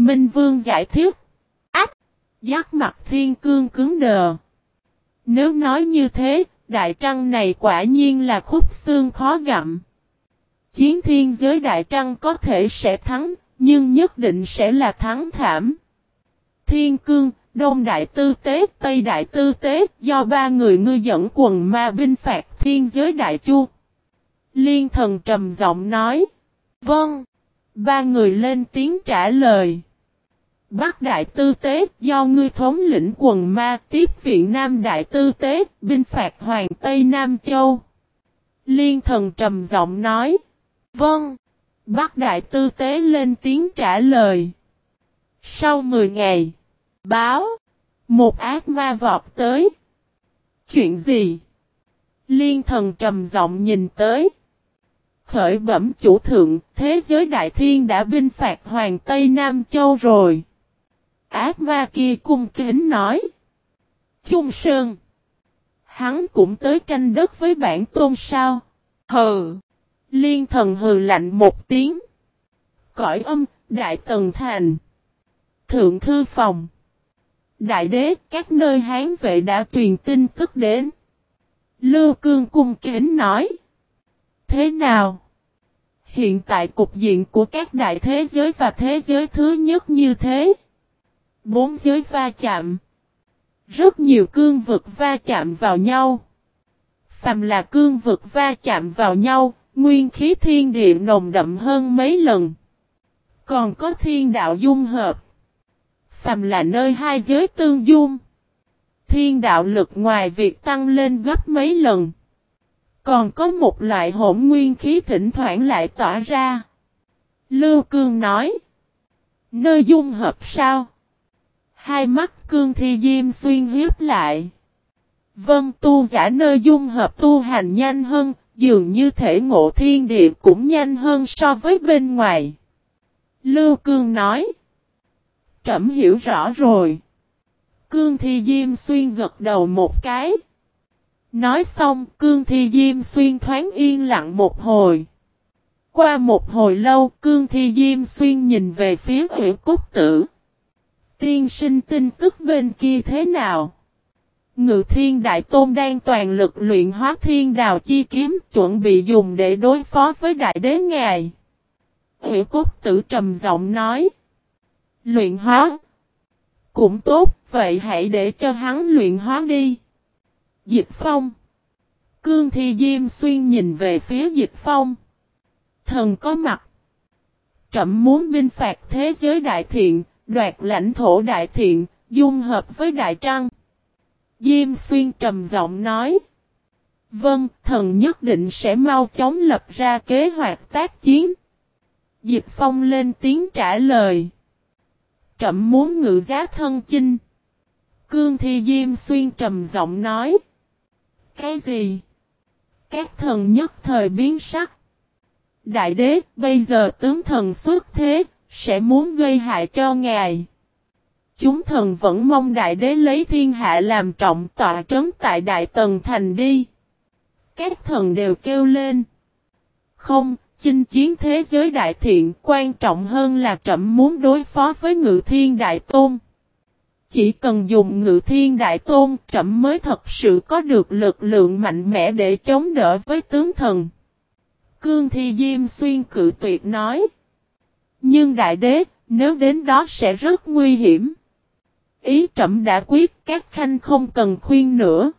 Minh Vương giải thích. Ách! Giác mặt thiên cương cứng đờ. Nếu nói như thế, đại trăng này quả nhiên là khúc xương khó gặm. Chiến thiên giới đại trăng có thể sẽ thắng, nhưng nhất định sẽ là thắng thảm. Thiên cương, Đông Đại Tư Tế, Tây Đại Tư Tế, do ba người ngư dẫn quần ma binh phạt thiên giới đại chu. Liên thần trầm giọng nói. Vâng. Ba người lên tiếng trả lời. Bắc Đại Tư Tế, do ngươi thống lĩnh quần ma tiếp viện Nam Đại Tư Tế, binh phạt Hoàng Tây Nam Châu. Liên thần trầm giọng nói. Vâng. Bắc Đại Tư Tế lên tiếng trả lời. Sau 10 ngày. Báo. Một ác ma vọt tới. Chuyện gì? Liên thần trầm giọng nhìn tới. Khởi bẩm chủ thượng, thế giới đại thiên đã binh phạt Hoàng Tây Nam Châu rồi. Ác ma kia cung kính nói. Trung Sơn. Hắn cũng tới tranh đất với bản tôn sao. Hừ. Liên thần hừ lạnh một tiếng. Cõi âm, Đại Tần Thành. Thượng Thư Phòng. Đại đế, các nơi hán vệ đã truyền tin tức đến. Lưu Cương cung kính nói. Thế nào? Hiện tại cục diện của các đại thế giới và thế giới thứ nhất như thế. Bốn giới va chạm. Rất nhiều cương vực va chạm vào nhau. Phàm là cương vực va chạm vào nhau, nguyên khí thiên địa nồng đậm hơn mấy lần. Còn có thiên đạo dung hợp. Phàm là nơi hai giới tương dung. Thiên đạo lực ngoài việc tăng lên gấp mấy lần. Còn có một loại hỗn nguyên khí thỉnh thoảng lại tỏa ra. Lưu Cương nói. Nơi dung hợp sao? Hai mắt cương thi diêm xuyên hiếp lại. Vân tu giả nơi dung hợp tu hành nhanh hơn, dường như thể ngộ thiên địa cũng nhanh hơn so với bên ngoài. Lưu Cương nói. Trẩm hiểu rõ rồi. Cương thi diêm xuyên gật đầu một cái. Nói xong, cương thi diêm xuyên thoáng yên lặng một hồi. Qua một hồi lâu, cương thi diêm xuyên nhìn về phía huyện cốt tử. Tiên sinh tin tức bên kia thế nào? Ngự thiên đại tôn đang toàn lực luyện hóa thiên đào chi kiếm chuẩn bị dùng để đối phó với đại đế ngài. Hữu cốt tử trầm giọng nói. Luyện hóa. Cũng tốt, vậy hãy để cho hắn luyện hóa đi. Dịch phong. Cương thi diêm xuyên nhìn về phía dịch phong. Thần có mặt. Trậm muốn binh phạt thế giới đại thiện, đoạt lãnh thổ đại thiện, dung hợp với đại trăng. Diêm xuyên trầm giọng nói. Vâng, thần nhất định sẽ mau chóng lập ra kế hoạch tác chiến. Dịch phong lên tiếng trả lời. Trậm muốn ngự giá thân chinh. Cương thi diêm xuyên trầm giọng nói. Cái gì? Các thần nhất thời biến sắc. Đại đế, bây giờ tướng thần xuất thế, sẽ muốn gây hại cho ngài. Chúng thần vẫn mong đại đế lấy thiên hạ làm trọng tọa trấn tại đại tần thành đi. Các thần đều kêu lên. Không, chinh chiến thế giới đại thiện quan trọng hơn là trẫm muốn đối phó với ngự thiên đại tôn. Chỉ cần dùng ngự thiên đại tôn trẫm mới thật sự có được lực lượng mạnh mẽ để chống đỡ với tướng thần. Cương Thi Diêm Xuyên cự tuyệt nói. Nhưng đại đế, nếu đến đó sẽ rất nguy hiểm. Ý trẫm đã quyết các khanh không cần khuyên nữa.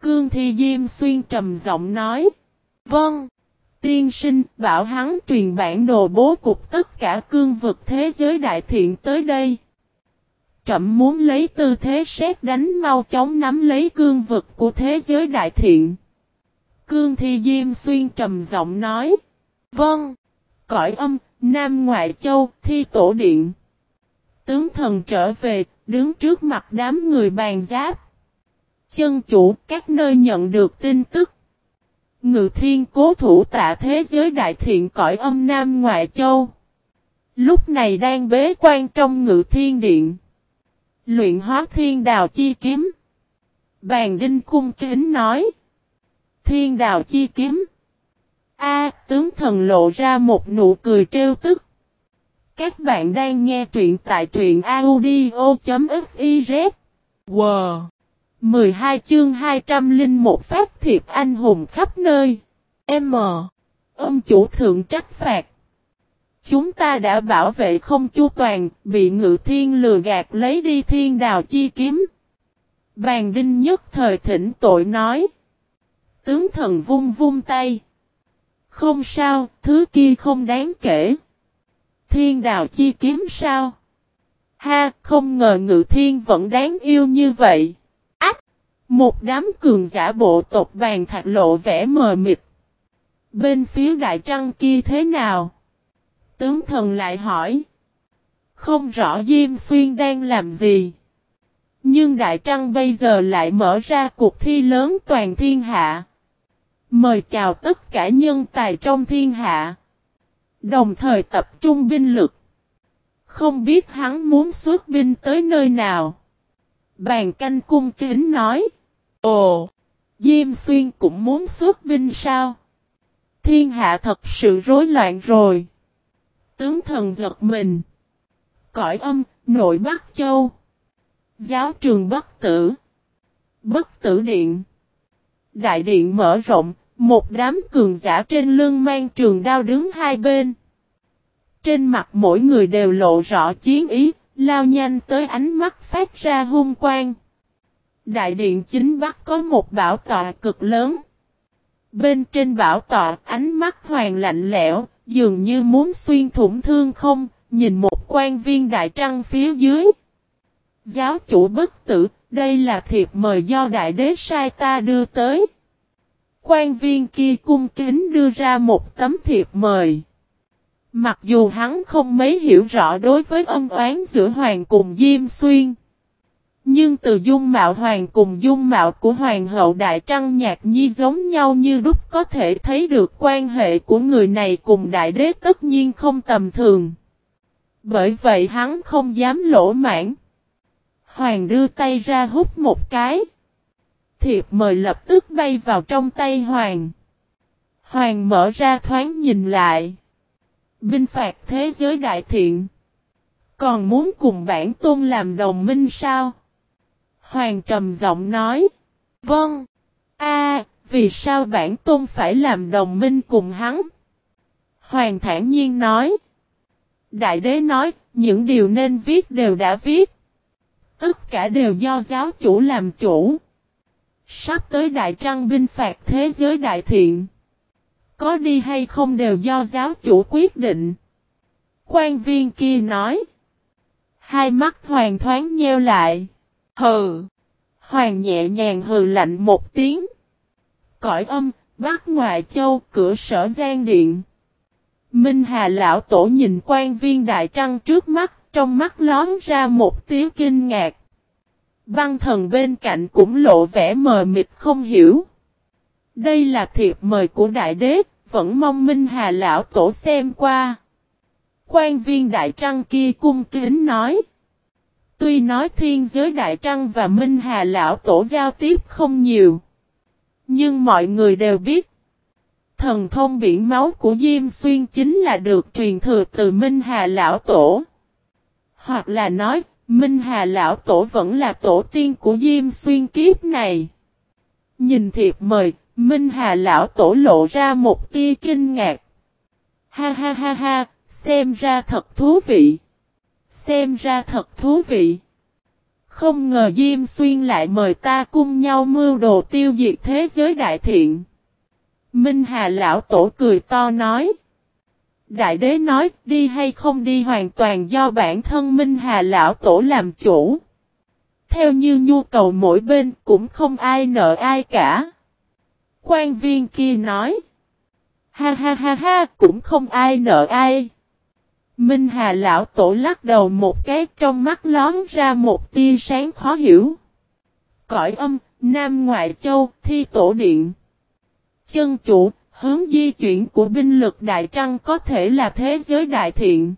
Cương Thi Diêm Xuyên trầm giọng nói. Vâng. Tiên sinh bảo hắn truyền bản đồ bố cục tất cả cương vực thế giới đại thiện tới đây. Trậm muốn lấy tư thế xét đánh mau chóng nắm lấy cương vực của thế giới đại thiện. Cương Thi Diêm Xuyên trầm giọng nói. Vâng. Cõi âm, Nam Ngoại Châu, Thi Tổ Điện. Tướng thần trở về, đứng trước mặt đám người bàn giáp. Chân chủ các nơi nhận được tin tức. Ngự thiên cố thủ tạ thế giới đại thiện cõi âm Nam Ngoại Châu. Lúc này đang bế quan trong ngự thiên điện. Luyện hóa thiên đào chi kiếm. Bàn đinh cung kính nói. Thiên đào chi kiếm. A tướng thần lộ ra một nụ cười trêu tức. Các bạn đang nghe truyện tại truyện audio.fiz. Wow! 12 chương 201 phát thiệp anh hùng khắp nơi. M. Ông chủ thượng trách phạt. Chúng ta đã bảo vệ không chu toàn, bị ngự thiên lừa gạt lấy đi thiên đào chi kiếm. Bàn đinh nhất thời thỉnh tội nói. Tướng thần vung vung tay. Không sao, thứ kia không đáng kể. Thiên đào chi kiếm sao? Ha, không ngờ ngự thiên vẫn đáng yêu như vậy. Ách! Một đám cường giả bộ tộc vàng thạch lộ vẻ mờ mịt. Bên phía đại trăng kia thế nào? Tướng thần lại hỏi. Không rõ Diêm Xuyên đang làm gì. Nhưng Đại Trăng bây giờ lại mở ra cuộc thi lớn toàn thiên hạ. Mời chào tất cả nhân tài trong thiên hạ. Đồng thời tập trung binh lực. Không biết hắn muốn xuất binh tới nơi nào. Bàn canh cung kính nói. Ồ, Diêm Xuyên cũng muốn xuất binh sao? Thiên hạ thật sự rối loạn rồi. Tướng thần giật mình. Cõi âm, nội Bắc Châu. Giáo trường Bất Tử. Bất Tử Điện. Đại điện mở rộng, một đám cường giả trên lưng mang trường đao đứng hai bên. Trên mặt mỗi người đều lộ rõ chiến ý, lao nhanh tới ánh mắt phát ra hung quang. Đại điện chính bắc có một bảo tọa cực lớn. Bên trên bảo tọa ánh mắt hoàng lạnh lẽo, dường như muốn xuyên thủng thương không, nhìn một quan viên đại trăng phía dưới. Giáo chủ bất tử, đây là thiệp mời do đại đế sai ta đưa tới. Quan viên kia cung kính đưa ra một tấm thiệp mời. Mặc dù hắn không mấy hiểu rõ đối với ân oán giữa Hoàng cùng Diêm Xuyên. Nhưng từ dung mạo Hoàng cùng dung mạo của Hoàng hậu Đại Trăng Nhạc Nhi giống nhau như đúc có thể thấy được quan hệ của người này cùng Đại Đế tất nhiên không tầm thường. Bởi vậy hắn không dám lỗ mãn. Hoàng đưa tay ra hút một cái. Thiệp mời lập tức bay vào trong tay Hoàng. Hoàng mở ra thoáng nhìn lại. Binh phạt thế giới đại thiện. Còn muốn cùng bản tôn làm đồng minh sao? Hoàng trầm giọng nói. Vâng. A, vì sao bản tôn phải làm đồng minh cùng hắn? Hoàng thản nhiên nói. Đại đế nói, những điều nên viết đều đã viết. Tất cả đều do giáo chủ làm chủ. Sắp tới đại trăng binh phạt thế giới đại thiện. Có đi hay không đều do giáo chủ quyết định. Quan viên kia nói. Hai mắt hoàng thoáng nheo lại. Hừ. Hoàng nhẹ nhàng hừ lạnh một tiếng. Cõi âm, bắt ngoại châu, cửa sở gian điện. Minh Hà lão tổ nhìn quan viên đại trăng trước mắt, trong mắt lón ra một tiếng kinh ngạc. Băng thần bên cạnh cũng lộ vẻ mờ mịt không hiểu. Đây là thiệp mời của đại đế, vẫn mong Minh Hà lão tổ xem qua. Quan viên đại trăng kia cung kính nói. Tuy nói thiên giới đại trăng và Minh Hà lão tổ giao tiếp không nhiều. Nhưng mọi người đều biết. Thần thông biển máu của Diêm Xuyên chính là được truyền thừa từ Minh Hà lão tổ. Hoặc là nói, Minh Hà lão tổ vẫn là tổ tiên của Diêm Xuyên kiếp này. Nhìn thiệp mời, Minh Hà lão tổ lộ ra một tia kinh ngạc. Ha ha ha ha, xem ra thật thú vị. Xem ra thật thú vị. Không ngờ Diêm Xuyên lại mời ta cùng nhau mưu đồ tiêu diệt thế giới đại thiện. Minh Hà lão tổ cười to nói. Đại đế nói đi hay không đi hoàn toàn do bản thân Minh Hà lão tổ làm chủ. Theo như nhu cầu mỗi bên cũng không ai nợ ai cả. Quan viên kia nói. Ha ha ha ha cũng không ai nợ ai. Minh Hà lão tổ lắc đầu một cái trong mắt lón ra một tia sáng khó hiểu. Cõi âm, Nam Ngoại Châu, thi tổ điện. Chân chủ, hướng di chuyển của binh lực Đại Trăng có thể là thế giới đại thiện.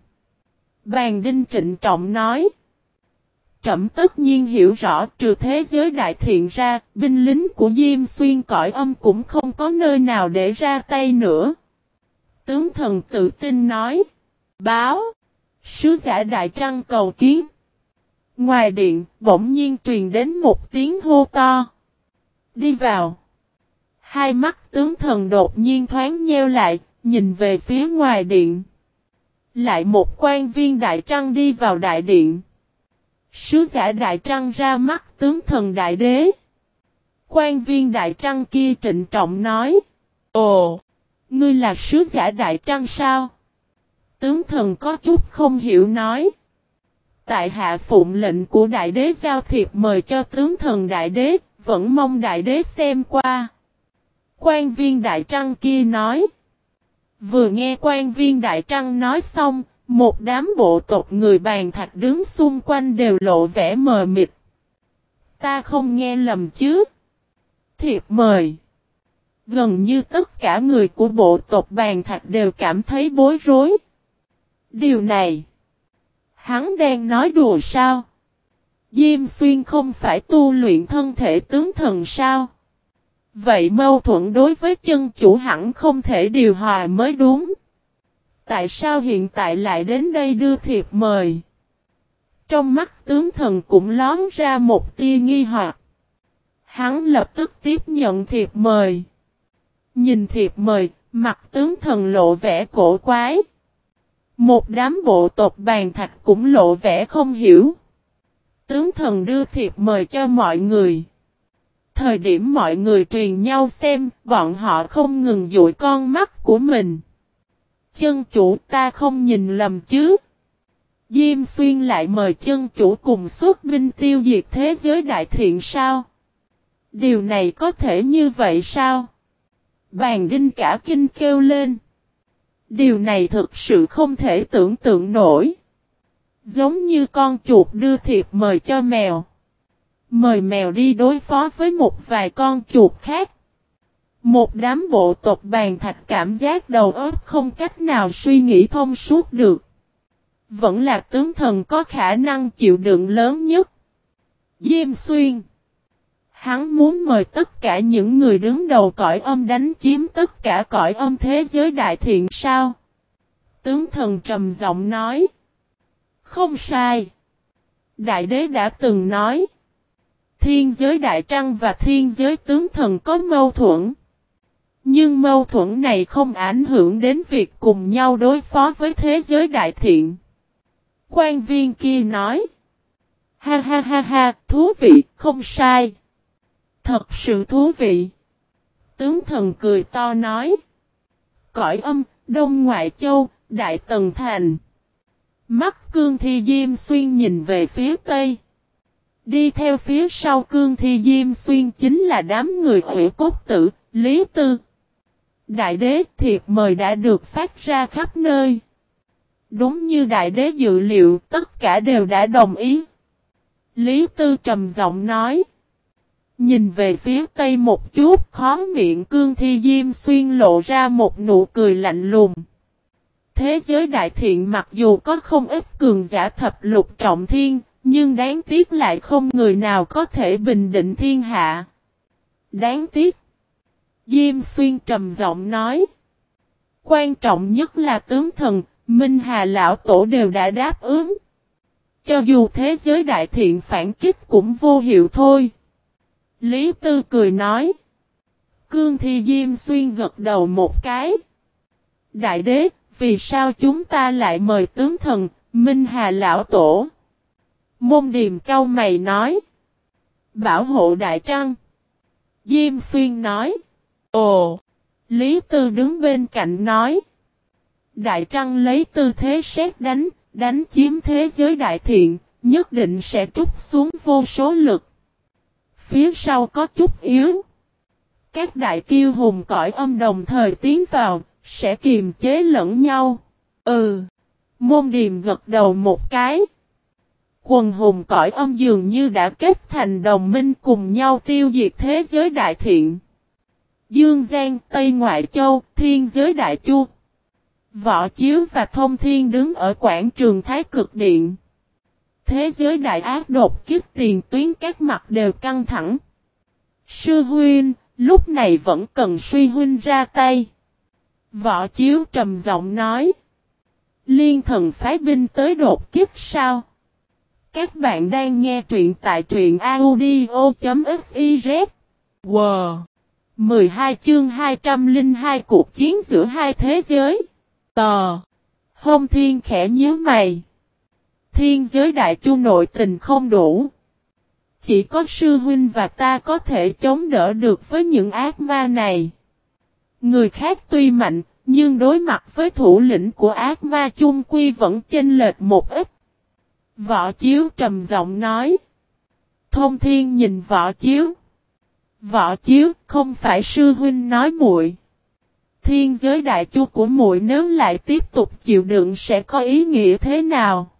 Bàn Đinh trịnh trọng nói. Trẩm tất nhiên hiểu rõ trừ thế giới đại thiện ra, binh lính của Diêm Xuyên cõi âm cũng không có nơi nào để ra tay nữa. Tướng thần tự tin nói. Báo. Sứ giả Đại Trăng cầu kiến. Ngoài điện, bỗng nhiên truyền đến một tiếng hô to. Đi vào. Hai mắt tướng thần đột nhiên thoáng nheo lại, nhìn về phía ngoài điện. Lại một quan viên Đại Trăng đi vào đại điện. Sứ giả Đại Trăng ra mắt tướng thần Đại Đế. Quan viên Đại Trăng kia trịnh trọng nói. Ồ! Ngươi là sứ giả Đại Trăng sao? Tướng thần có chút không hiểu nói. Tại hạ phụng lệnh của Đại Đế giao thiệp mời cho tướng thần Đại Đế, vẫn mong Đại Đế xem qua. Quan viên Đại Trăng kia nói. Vừa nghe quan viên Đại Trăng nói xong, một đám bộ tộc người bàn thạch đứng xung quanh đều lộ vẻ mờ mịt. Ta không nghe lầm chứ. Thiệp mời. Gần như tất cả người của bộ tộc bàn thạch đều cảm thấy bối rối. Điều này. Hắn đang nói đùa sao? Diêm xuyên không phải tu luyện thân thể tướng thần sao? Vậy mâu thuẫn đối với chân chủ hẳn không thể điều hòa mới đúng. Tại sao hiện tại lại đến đây đưa thiệp mời? Trong mắt tướng thần cũng lón ra một tia nghi hoặc. Hắn lập tức tiếp nhận thiệp mời. Nhìn thiệp mời, mặt tướng thần lộ vẻ cổ quái. Một đám bộ tộc bàn thạch cũng lộ vẻ không hiểu. Tướng thần đưa thiệp mời cho mọi người. Thời điểm mọi người truyền nhau xem, bọn họ không ngừng dụi con mắt của mình. Chân chủ ta không nhìn lầm chứ. Diêm xuyên lại mời chân chủ cùng xuất binh tiêu diệt thế giới đại thiện sao? Điều này có thể như vậy sao? Bàn đinh cả kinh kêu lên. Điều này thực sự không thể tưởng tượng nổi. Giống như con chuột đưa thiệp mời cho mèo. Mời mèo đi đối phó với một vài con chuột khác. Một đám bộ tộc bàn thạch cảm giác đầu óc không cách nào suy nghĩ thông suốt được. Vẫn là tướng thần có khả năng chịu đựng lớn nhất. Diêm xuyên. Hắn muốn mời tất cả những người đứng đầu cõi âm đánh chiếm tất cả cõi âm thế giới đại thiện sao? Tướng thần trầm giọng nói. Không sai. Đại đế đã từng nói. Thiên giới đại trăng và thiên giới tướng thần có mâu thuẫn. Nhưng mâu thuẫn này không ảnh hưởng đến việc cùng nhau đối phó với thế giới đại thiện. Quan viên kia nói. Ha ha ha ha, thú vị, không sai. Thật sự thú vị. Tướng thần cười to nói. Cõi âm, Đông Ngoại Châu, Đại Tần Thành. Mắt cương thi diêm xuyên nhìn về phía Tây. Đi theo phía sau cương thi diêm xuyên chính là đám người hủy cốt tử, Lý Tư. Đại đế thiệp mời đã được phát ra khắp nơi. Đúng như đại đế dự liệu, tất cả đều đã đồng ý. Lý Tư trầm giọng nói. Nhìn về phía tây một chút, khó miệng cương thi diêm xuyên lộ ra một nụ cười lạnh lùng. Thế giới đại thiện mặc dù có không ít cường giả thập lục trọng thiên, nhưng đáng tiếc lại không người nào có thể bình định thiên hạ. Đáng tiếc. Diêm xuyên trầm giọng nói. Quan trọng nhất là tướng thần, Minh Hà Lão Tổ đều đã đáp ứng. Cho dù thế giới đại thiện phản kích cũng vô hiệu thôi. Lý Tư cười nói. Cương Thi Diêm Xuyên gật đầu một cái. Đại đế, vì sao chúng ta lại mời tướng thần, Minh Hà Lão Tổ? Môn điềm cao mày nói. Bảo hộ Đại Trăng. Diêm Xuyên nói. Ồ! Lý Tư đứng bên cạnh nói. Đại Trăng lấy tư thế xét đánh, đánh chiếm thế giới đại thiện, nhất định sẽ trút xuống vô số lực. Phía sau có chút yếu. Các đại kiêu hùng cõi âm đồng thời tiến vào, sẽ kiềm chế lẫn nhau. Ừ. Môn điềm gật đầu một cái. Quần hùng cõi âm dường như đã kết thành đồng minh cùng nhau tiêu diệt thế giới đại thiện. Dương Giang, Tây Ngoại Châu, Thiên giới Đại Chu. Võ Chiếu và Thông Thiên đứng ở quảng trường Thái Cực Điện. Thế giới đại ác đột kiếp tiền tuyến các mặt đều căng thẳng. Sư huynh, lúc này vẫn cần suy huynh ra tay. Võ Chiếu trầm giọng nói. Liên thần phái binh tới đột kiếp sao? Các bạn đang nghe truyện tại truyện audio.fiz. Wow! 12 chương 202 cuộc chiến giữa hai thế giới. Tò! Hông thiên khẽ nhớ mày. Thiên giới đại chu nội tình không đủ. Chỉ có sư huynh và ta có thể chống đỡ được với những ác ma này. Người khác tuy mạnh, nhưng đối mặt với thủ lĩnh của ác ma chung quy vẫn chênh lệch một ít. Võ Chiếu trầm giọng nói. Thông thiên nhìn Võ Chiếu. Võ Chiếu không phải sư huynh nói muội. Thiên giới đại chu của muội nếu lại tiếp tục chịu đựng sẽ có ý nghĩa thế nào?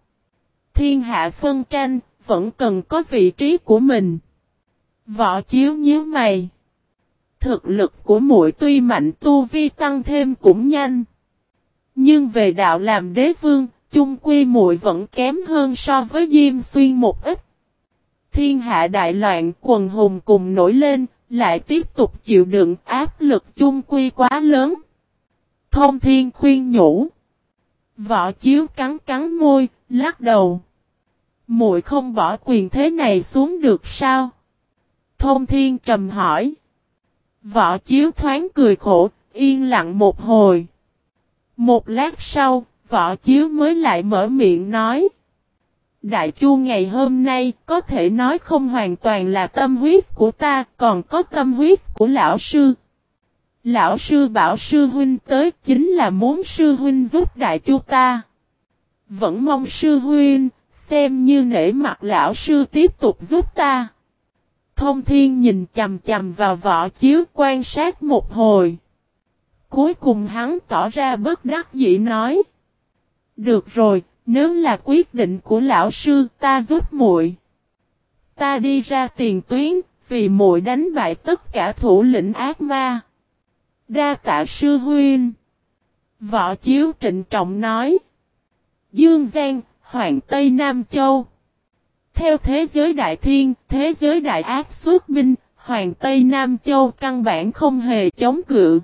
Thiên hạ phân tranh, vẫn cần có vị trí của mình. Võ Chiếu nhíu mày. Thực lực của muội tuy mạnh tu vi tăng thêm cũng nhanh. Nhưng về đạo làm đế vương, chung quy muội vẫn kém hơn so với Diêm Xuyên một ít. Thiên hạ đại loạn quần hùng cùng nổi lên, lại tiếp tục chịu đựng áp lực chung quy quá lớn. Thông thiên khuyên nhủ. Võ chiếu cắn cắn môi, lắc đầu. muội không bỏ quyền thế này xuống được sao? Thông thiên trầm hỏi. Võ chiếu thoáng cười khổ, yên lặng một hồi. Một lát sau, võ chiếu mới lại mở miệng nói. Đại chu ngày hôm nay có thể nói không hoàn toàn là tâm huyết của ta, còn có tâm huyết của lão sư. Lão sư bảo sư huynh tới chính là muốn sư huynh giúp đại chu ta. Vẫn mong sư huynh, xem như nể mặt lão sư tiếp tục giúp ta. Thông thiên nhìn chầm chầm vào võ chiếu quan sát một hồi. Cuối cùng hắn tỏ ra bất đắc dĩ nói. Được rồi, nếu là quyết định của lão sư ta giúp muội. Ta đi ra tiền tuyến, vì muội đánh bại tất cả thủ lĩnh ác ma. Đa tạ sư huynh. Võ chiếu trịnh trọng nói. Dương Giang, Hoàng Tây Nam Châu. Theo thế giới đại thiên, thế giới đại ác xuất binh, Hoàng Tây Nam Châu căn bản không hề chống cự.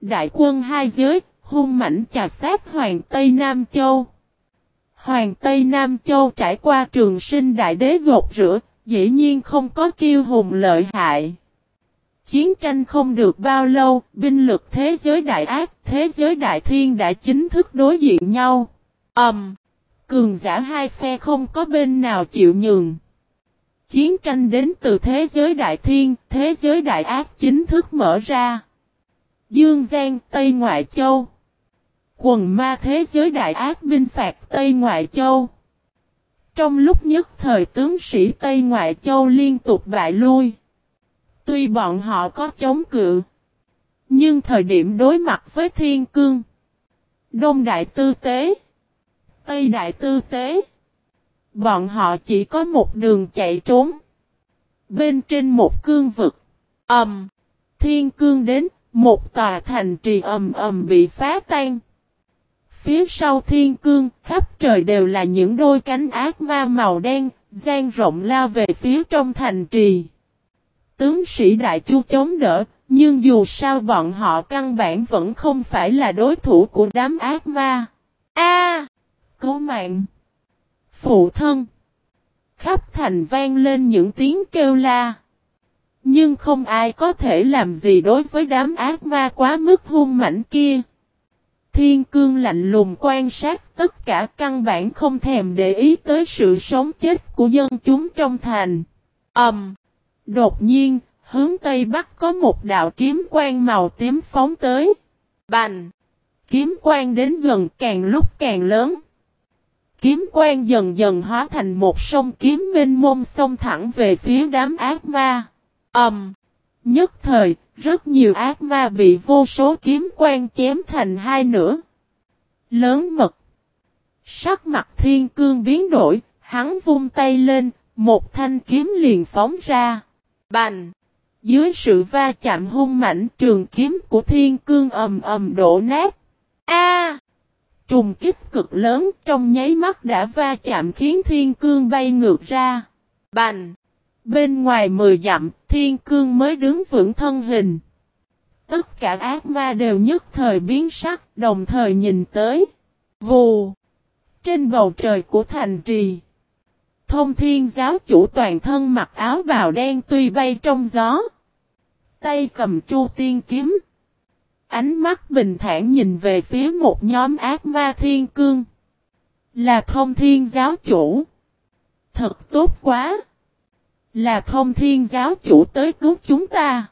Đại quân hai giới, hung mảnh chà sát Hoàng Tây Nam Châu. Hoàng Tây Nam Châu trải qua trường sinh đại đế gột rửa, dĩ nhiên không có kiêu hùng lợi hại. Chiến tranh không được bao lâu, binh lực thế giới đại ác, thế giới đại thiên đã chính thức đối diện nhau. Ẩm! Um, cường giả hai phe không có bên nào chịu nhường. Chiến tranh đến từ thế giới đại thiên, thế giới đại ác chính thức mở ra. Dương Giang, Tây Ngoại Châu. Quần ma thế giới đại ác binh phạt Tây Ngoại Châu. Trong lúc nhất thời tướng sĩ Tây Ngoại Châu liên tục bại lui. Tuy bọn họ có chống cự. Nhưng thời điểm đối mặt với thiên cương. Đông đại tư tế. Tây đại tư tế. Bọn họ chỉ có một đường chạy trốn. Bên trên một cương vực. Ẩm. thiên cương đến. Một tòa thành trì ầm ầm bị phá tan. Phía sau thiên cương, khắp trời đều là những đôi cánh ác ma màu đen, gian rộng lao về phía trong thành trì. Tướng sĩ Đại Chu chống đỡ, nhưng dù sao bọn họ căn bản vẫn không phải là đối thủ của đám ác ma. A! cứu mạng! Phụ thân! Khắp thành vang lên những tiếng kêu la. Nhưng không ai có thể làm gì đối với đám ác ma quá mức hung mảnh kia. Thiên cương lạnh lùng quan sát tất cả căn bản không thèm để ý tới sự sống chết của dân chúng trong thành. Ẩm! Um, đột nhiên, hướng Tây Bắc có một đạo kiếm quang màu tím phóng tới. Bành! Kiếm quang đến gần càng lúc càng lớn. Kiếm quang dần dần hóa thành một sông kiếm minh mông sông thẳng về phía đám ác ma. Ẩm! Um, nhất thời, rất nhiều ác ma bị vô số kiếm quan chém thành hai nửa. Lớn mật. Sắc mặt thiên cương biến đổi, hắn vung tay lên, một thanh kiếm liền phóng ra. Bành! Dưới sự va chạm hung mảnh trường kiếm của thiên cương ầm ầm đổ nát. A! trùng kích cực lớn trong nháy mắt đã va chạm khiến thiên cương bay ngược ra. Bành! Bên ngoài mười dặm, thiên cương mới đứng vững thân hình. Tất cả ác ma đều nhất thời biến sắc, đồng thời nhìn tới. Vù. Trên bầu trời của thành trì. Thông thiên giáo chủ toàn thân mặc áo bào đen tuy bay trong gió. Tay cầm chu tiên kiếm. Ánh mắt bình thản nhìn về phía một nhóm ác ma thiên cương. Là thông thiên giáo chủ. Thật tốt quá. Là thông thiên giáo chủ tới cứu chúng ta.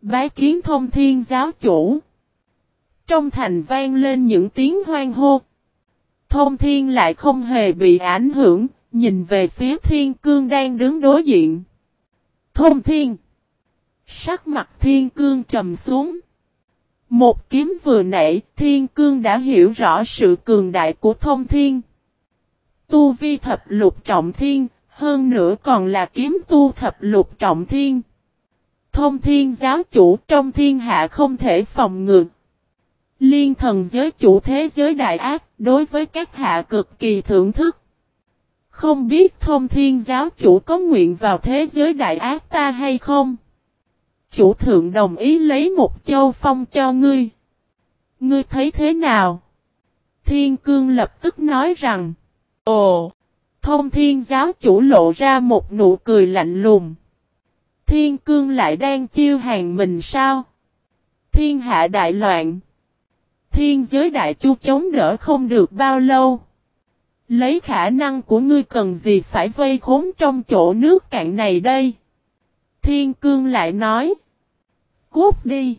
Bái kiến thông thiên giáo chủ. Trong thành vang lên những tiếng hoang hô. Thông thiên lại không hề bị ảnh hưởng, nhìn về phía thiên cương đang đứng đối diện. Thông thiên. Sắc mặt thiên cương trầm xuống. Một kiếm vừa nãy, thiên cương đã hiểu rõ sự cường đại của thông thiên. Tu vi thập lục trọng thiên, hơn nữa còn là kiếm tu thập lục trọng thiên. Thông thiên giáo chủ trong thiên hạ không thể phòng ngược. Liên thần giới chủ thế giới đại ác đối với các hạ cực kỳ thưởng thức. Không biết thông thiên giáo chủ có nguyện vào thế giới đại ác ta hay không? Chủ thượng đồng ý lấy một châu phong cho ngươi. Ngươi thấy thế nào? Thiên cương lập tức nói rằng. Ồ! Thông thiên giáo chủ lộ ra một nụ cười lạnh lùng. Thiên cương lại đang chiêu hàng mình sao? Thiên hạ đại loạn. Thiên giới đại chu chống đỡ không được bao lâu. Lấy khả năng của ngươi cần gì phải vây khốn trong chỗ nước cạn này đây? Thiên cương lại nói. Cút đi.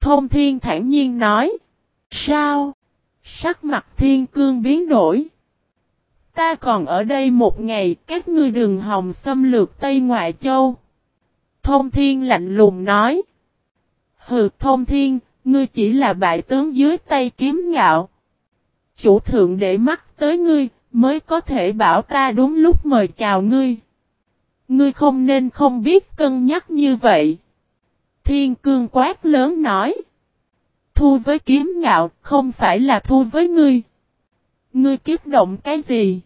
Thông thiên thản nhiên nói. Sao? Sắc mặt thiên cương biến đổi. Ta còn ở đây một ngày, các ngươi đừng hòng xâm lược Tây Ngoại Châu. Thông thiên lạnh lùng nói. Hừ thông thiên, ngươi chỉ là bại tướng dưới tay kiếm ngạo. Chủ thượng để mắt tới ngươi, mới có thể bảo ta đúng lúc mời chào ngươi. Ngươi không nên không biết cân nhắc như vậy. Thiên cương quát lớn nói. Thu với kiếm ngạo không phải là thu với ngươi. Ngươi kiếp động cái gì?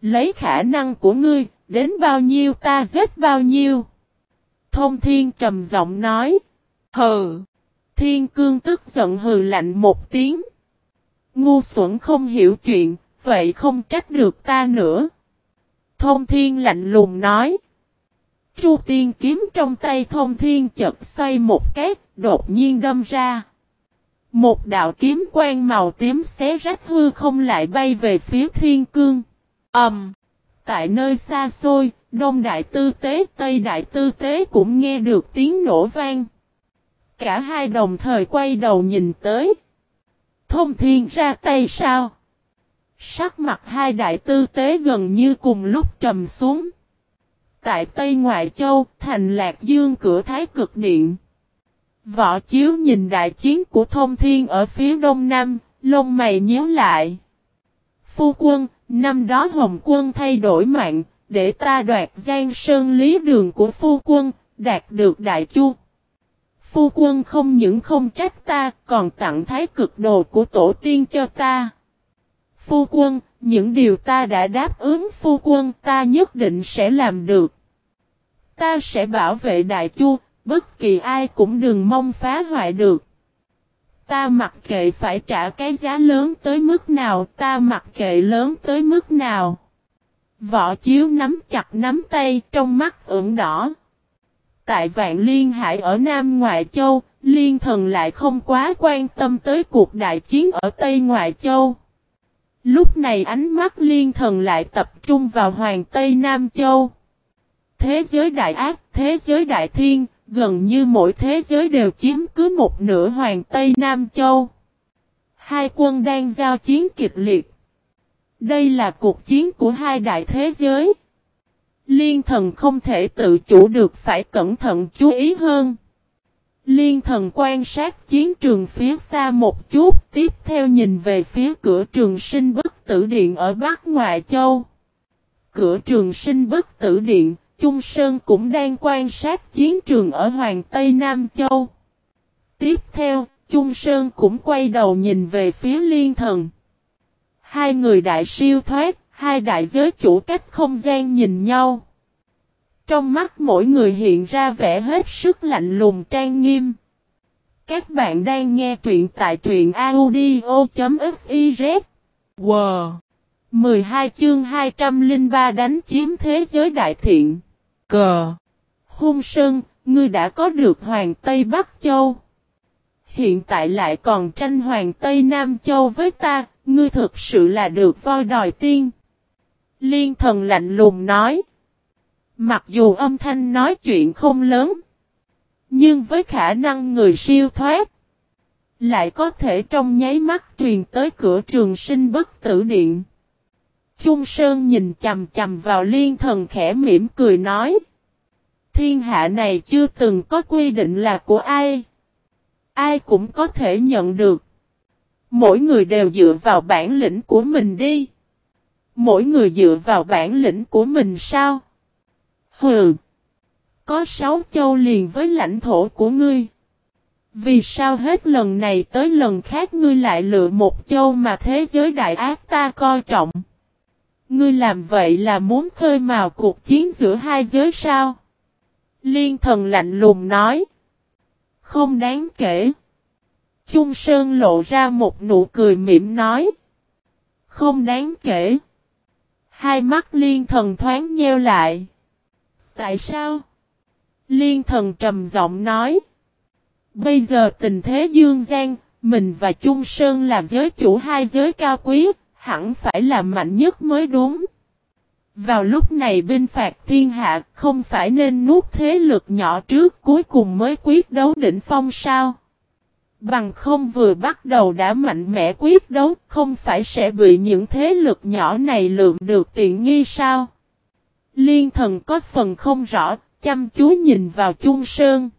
Lấy khả năng của ngươi, đến bao nhiêu ta giết bao nhiêu. Thông thiên trầm giọng nói. Hừ. Thiên cương tức giận hừ lạnh một tiếng. Ngu xuẩn không hiểu chuyện, vậy không trách được ta nữa. Thông thiên lạnh lùng nói. Chu tiên kiếm trong tay thông thiên chật xoay một cái, đột nhiên đâm ra. Một đạo kiếm quang màu tím xé rách hư không lại bay về phía thiên cương. Ẩm! Um, tại nơi xa xôi, Đông Đại Tư Tế, Tây Đại Tư Tế cũng nghe được tiếng nổ vang. Cả hai đồng thời quay đầu nhìn tới. Thông thiên ra tay sao? Sắc mặt hai đại tư tế gần như cùng lúc trầm xuống. Tại Tây Ngoại Châu, thành Lạc Dương cửa Thái Cực Điện. Võ Chiếu nhìn đại chiến của thông thiên ở phía đông nam, lông mày nhíu lại. Phu quân, năm đó Hồng quân thay đổi mạng, để ta đoạt Giang Sơn lý đường của phu quân, đạt được đại chu. Phu quân không những không trách ta, còn tặng thái cực đồ của tổ tiên cho ta. Phu quân, những điều ta đã đáp ứng phu quân ta nhất định sẽ làm được. Ta sẽ bảo vệ đại chu, bất kỳ ai cũng đừng mong phá hoại được. Ta mặc kệ phải trả cái giá lớn tới mức nào, ta mặc kệ lớn tới mức nào. Võ chiếu nắm chặt nắm tay trong mắt ửng đỏ. Tại Vạn Liên Hải ở Nam Ngoại Châu, Liên Thần lại không quá quan tâm tới cuộc đại chiến ở Tây Ngoại Châu. Lúc này ánh mắt Liên Thần lại tập trung vào Hoàng Tây Nam Châu. Thế giới đại ác, thế giới đại thiên, gần như mỗi thế giới đều chiếm cứ một nửa Hoàng Tây Nam Châu. Hai quân đang giao chiến kịch liệt. Đây là cuộc chiến của hai đại thế giới. Liên thần không thể tự chủ được phải cẩn thận chú ý hơn. Liên thần quan sát chiến trường phía xa một chút, tiếp theo nhìn về phía cửa trường sinh bất tử điện ở Bắc Ngoại Châu. Cửa trường sinh bất tử điện, Trung Sơn cũng đang quan sát chiến trường ở Hoàng Tây Nam Châu. Tiếp theo, Trung Sơn cũng quay đầu nhìn về phía liên thần. Hai người đại siêu thoát, hai đại giới chủ cách không gian nhìn nhau. Trong mắt mỗi người hiện ra vẻ hết sức lạnh lùng trang nghiêm. Các bạn đang nghe truyện tại truyện audio.fiz. Wow! 12 chương 203 đánh chiếm thế giới đại thiện. Cờ! Hung Sơn, ngươi đã có được Hoàng Tây Bắc Châu. Hiện tại lại còn tranh Hoàng Tây Nam Châu với ta, ngươi thực sự là được voi đòi tiên. Liên thần lạnh lùng nói. Mặc dù âm thanh nói chuyện không lớn. Nhưng với khả năng người siêu thoát. Lại có thể trong nháy mắt truyền tới cửa trường sinh bất tử điện. Trung Sơn nhìn chầm chầm vào liên thần khẽ mỉm cười nói. Thiên hạ này chưa từng có quy định là của ai. Ai cũng có thể nhận được. Mỗi người đều dựa vào bản lĩnh của mình đi. Mỗi người dựa vào bản lĩnh của mình sao? Hừ. Có sáu châu liền với lãnh thổ của ngươi. Vì sao hết lần này tới lần khác ngươi lại lựa một châu mà thế giới đại ác ta coi trọng? Ngươi làm vậy là muốn khơi mào cuộc chiến giữa hai giới sao? Liên thần lạnh lùng nói. Không đáng kể. Trung Sơn lộ ra một nụ cười mỉm nói. Không đáng kể. Hai mắt liên thần thoáng nheo lại. Tại sao? Liên thần trầm giọng nói. Bây giờ tình thế dương gian, mình và Trung Sơn là giới chủ hai giới cao quý, hẳn phải là mạnh nhất mới đúng. Vào lúc này binh phạt thiên hạ không phải nên nuốt thế lực nhỏ trước cuối cùng mới quyết đấu đỉnh phong sao? Bằng không vừa bắt đầu đã mạnh mẽ quyết đấu không phải sẽ bị những thế lực nhỏ này lượm được tiện nghi sao? Liên thần có phần không rõ, chăm chú nhìn vào Trung Sơn.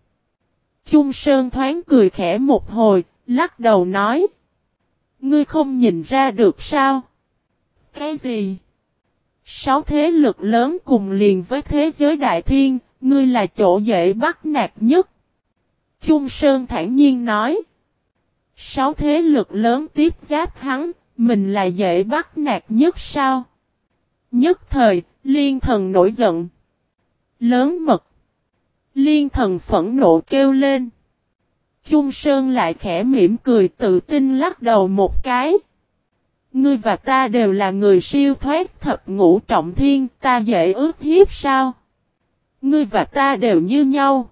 Trung Sơn thoáng cười khẽ một hồi, lắc đầu nói. Ngươi không nhìn ra được sao? Cái gì? Sáu thế lực lớn cùng liền với thế giới đại thiên, ngươi là chỗ dễ bắt nạt nhất. Trung Sơn thản nhiên nói. Sáu thế lực lớn tiếp giáp hắn, mình là dễ bắt nạt nhất sao? Nhất thời, liên thần nổi giận. Lớn mật. Liên thần phẫn nộ kêu lên. Trung Sơn lại khẽ mỉm cười tự tin lắc đầu một cái. Ngươi và ta đều là người siêu thoát thập ngũ trọng thiên, ta dễ ước hiếp sao? Ngươi và ta đều như nhau.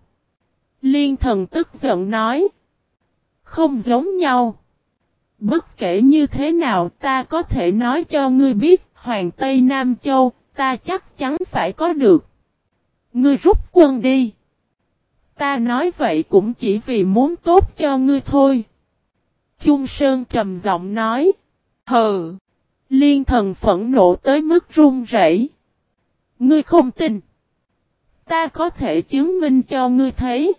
Liên thần tức giận nói. Không giống nhau. Bất kể như thế nào ta có thể nói cho ngươi biết Hoàng Tây Nam Châu, ta chắc chắn phải có được. Ngươi rút quân đi. Ta nói vậy cũng chỉ vì muốn tốt cho ngươi thôi. Trung Sơn trầm giọng nói. Hừ. Liên thần phẫn nộ tới mức run rẩy. Ngươi không tin. Ta có thể chứng minh cho ngươi thấy.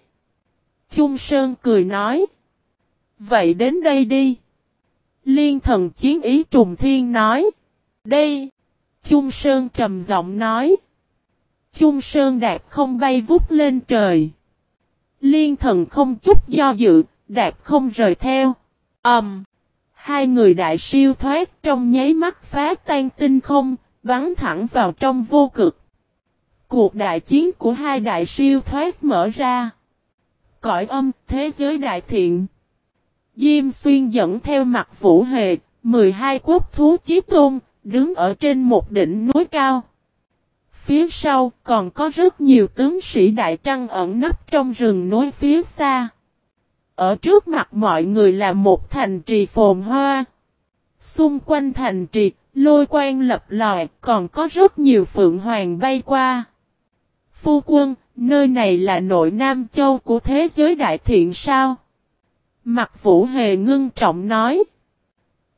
Trung Sơn cười nói. Vậy đến đây đi. Liên thần chiến ý trùng thiên nói. Đây. Trung Sơn trầm giọng nói. Trung Sơn đạp không bay vút lên trời. Liên thần không chút do dự, đạp không rời theo. âm Um, hai người đại siêu thoát trong nháy mắt phá tan tinh không, bắn thẳng vào trong vô cực. Cuộc đại chiến của hai đại siêu thoát mở ra. Cõi âm, thế giới đại thiện. Diêm xuyên dẫn theo mặt vũ hề, 12 quốc thú chí tôn, đứng ở trên một đỉnh núi cao. Phía sau còn có rất nhiều tướng sĩ đại trăng ẩn nấp trong rừng núi phía xa. Ở trước mặt mọi người là một thành trì phồn hoa. Xung quanh thành trì, lôi quan lập lòi, còn có rất nhiều phượng hoàng bay qua. Phu quân, nơi này là nội Nam Châu của thế giới đại thiện sao? Mặt vũ hề ngưng trọng nói.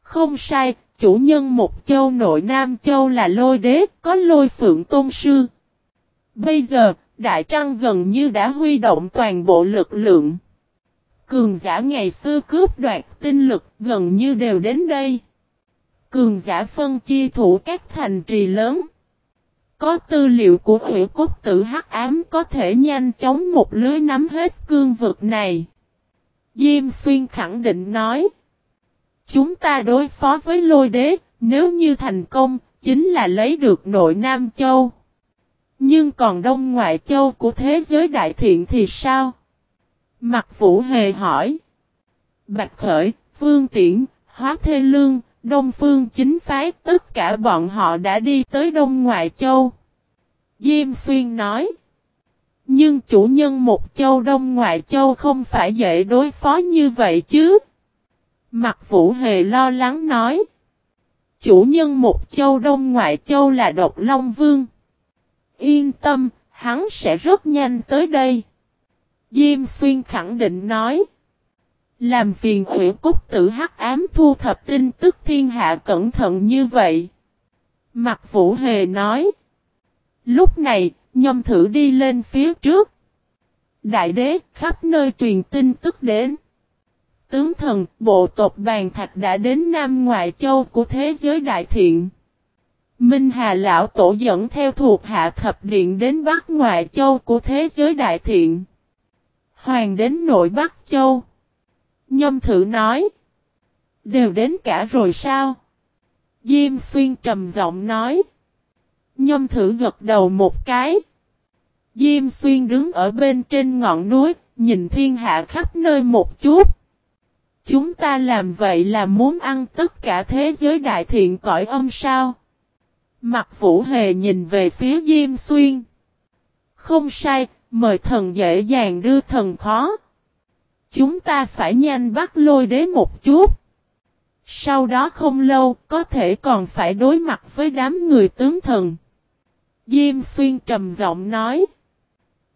Không sai, chủ nhân một châu nội Nam Châu là lôi đế, có lôi phượng tôn sư. Bây giờ, Đại Trăng gần như đã huy động toàn bộ lực lượng. Cường giả ngày xưa cướp đoạt tinh lực gần như đều đến đây. Cường giả phân chia thủ các thành trì lớn. Có tư liệu của hủy cốt tử hắc ám có thể nhanh chóng một lưới nắm hết cương vực này. Diêm xuyên khẳng định nói. Chúng ta đối phó với lôi đế, nếu như thành công, chính là lấy được nội Nam Châu. Nhưng còn đông ngoại châu của thế giới đại thiện thì sao? Mặt vũ hề hỏi. Bạch Khởi, Vương Tiễn, Hóa Thê Lương, Đông Phương Chính Phái, tất cả bọn họ đã đi tới Đông Ngoại Châu. Diêm Xuyên nói. Nhưng chủ nhân một châu Đông Ngoại Châu không phải dễ đối phó như vậy chứ. Mặt Vũ Hề lo lắng nói. Chủ nhân một châu Đông Ngoại Châu là Độc Long Vương. Yên tâm, hắn sẽ rất nhanh tới đây. Diêm Xuyên khẳng định nói. Làm phiền ủy cúc tử hắc ám thu thập tin tức thiên hạ cẩn thận như vậy. Mặt Vũ Hề nói. Lúc này, nhâm thử đi lên phía trước. Đại đế khắp nơi truyền tin tức đến. Tướng thần, bộ tộc bàn thạch đã đến Nam Ngoại Châu của thế giới đại thiện. Minh Hà Lão Tổ dẫn theo thuộc hạ thập điện đến Bắc Ngoại Châu của thế giới đại thiện. Hoàng đến nội Bắc Châu. Nhâm thử nói. Đều đến cả rồi sao? Diêm xuyên trầm giọng nói. Nhâm thử gật đầu một cái. Diêm xuyên đứng ở bên trên ngọn núi, nhìn thiên hạ khắp nơi một chút. Chúng ta làm vậy là muốn ăn tất cả thế giới đại thiện cõi âm sao? Mặt vũ hề nhìn về phía Diêm Xuyên. Không sai, mời thần dễ dàng đưa thần khó. Chúng ta phải nhanh bắt lôi đế một chút. Sau đó không lâu, có thể còn phải đối mặt với đám người tướng thần. Diêm xuyên trầm giọng nói.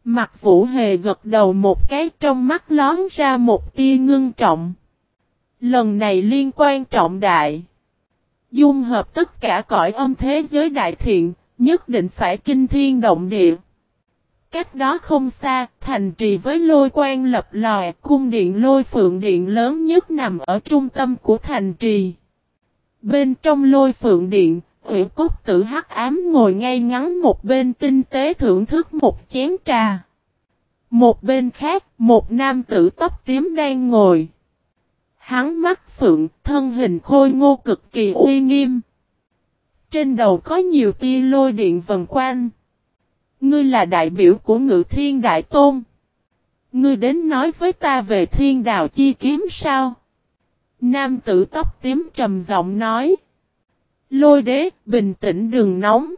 Mặt vũ hề gật đầu một cái trong mắt lón ra một tia ngưng trọng. Lần này liên quan trọng đại. Dung hợp tất cả cõi âm thế giới đại thiện, nhất định phải kinh thiên động địa. Cách đó không xa, thành trì với lôi quan lập lòe, cung điện lôi phượng điện lớn nhất nằm ở trung tâm của thành trì. Bên trong lôi phượng điện, Ủy cốt tử hắc ám ngồi ngay ngắn một bên tinh tế thưởng thức một chén trà. Một bên khác, một nam tử tóc tím đang ngồi. Hắn mắt phượng, thân hình khôi ngô cực kỳ uy nghiêm. Trên đầu có nhiều tia lôi điện vần quanh. Ngươi là đại biểu của ngự thiên đại tôn. Ngươi đến nói với ta về thiên đạo chi kiếm sao? Nam tử tóc tím trầm giọng nói. Lôi đế, bình tĩnh đừng nóng.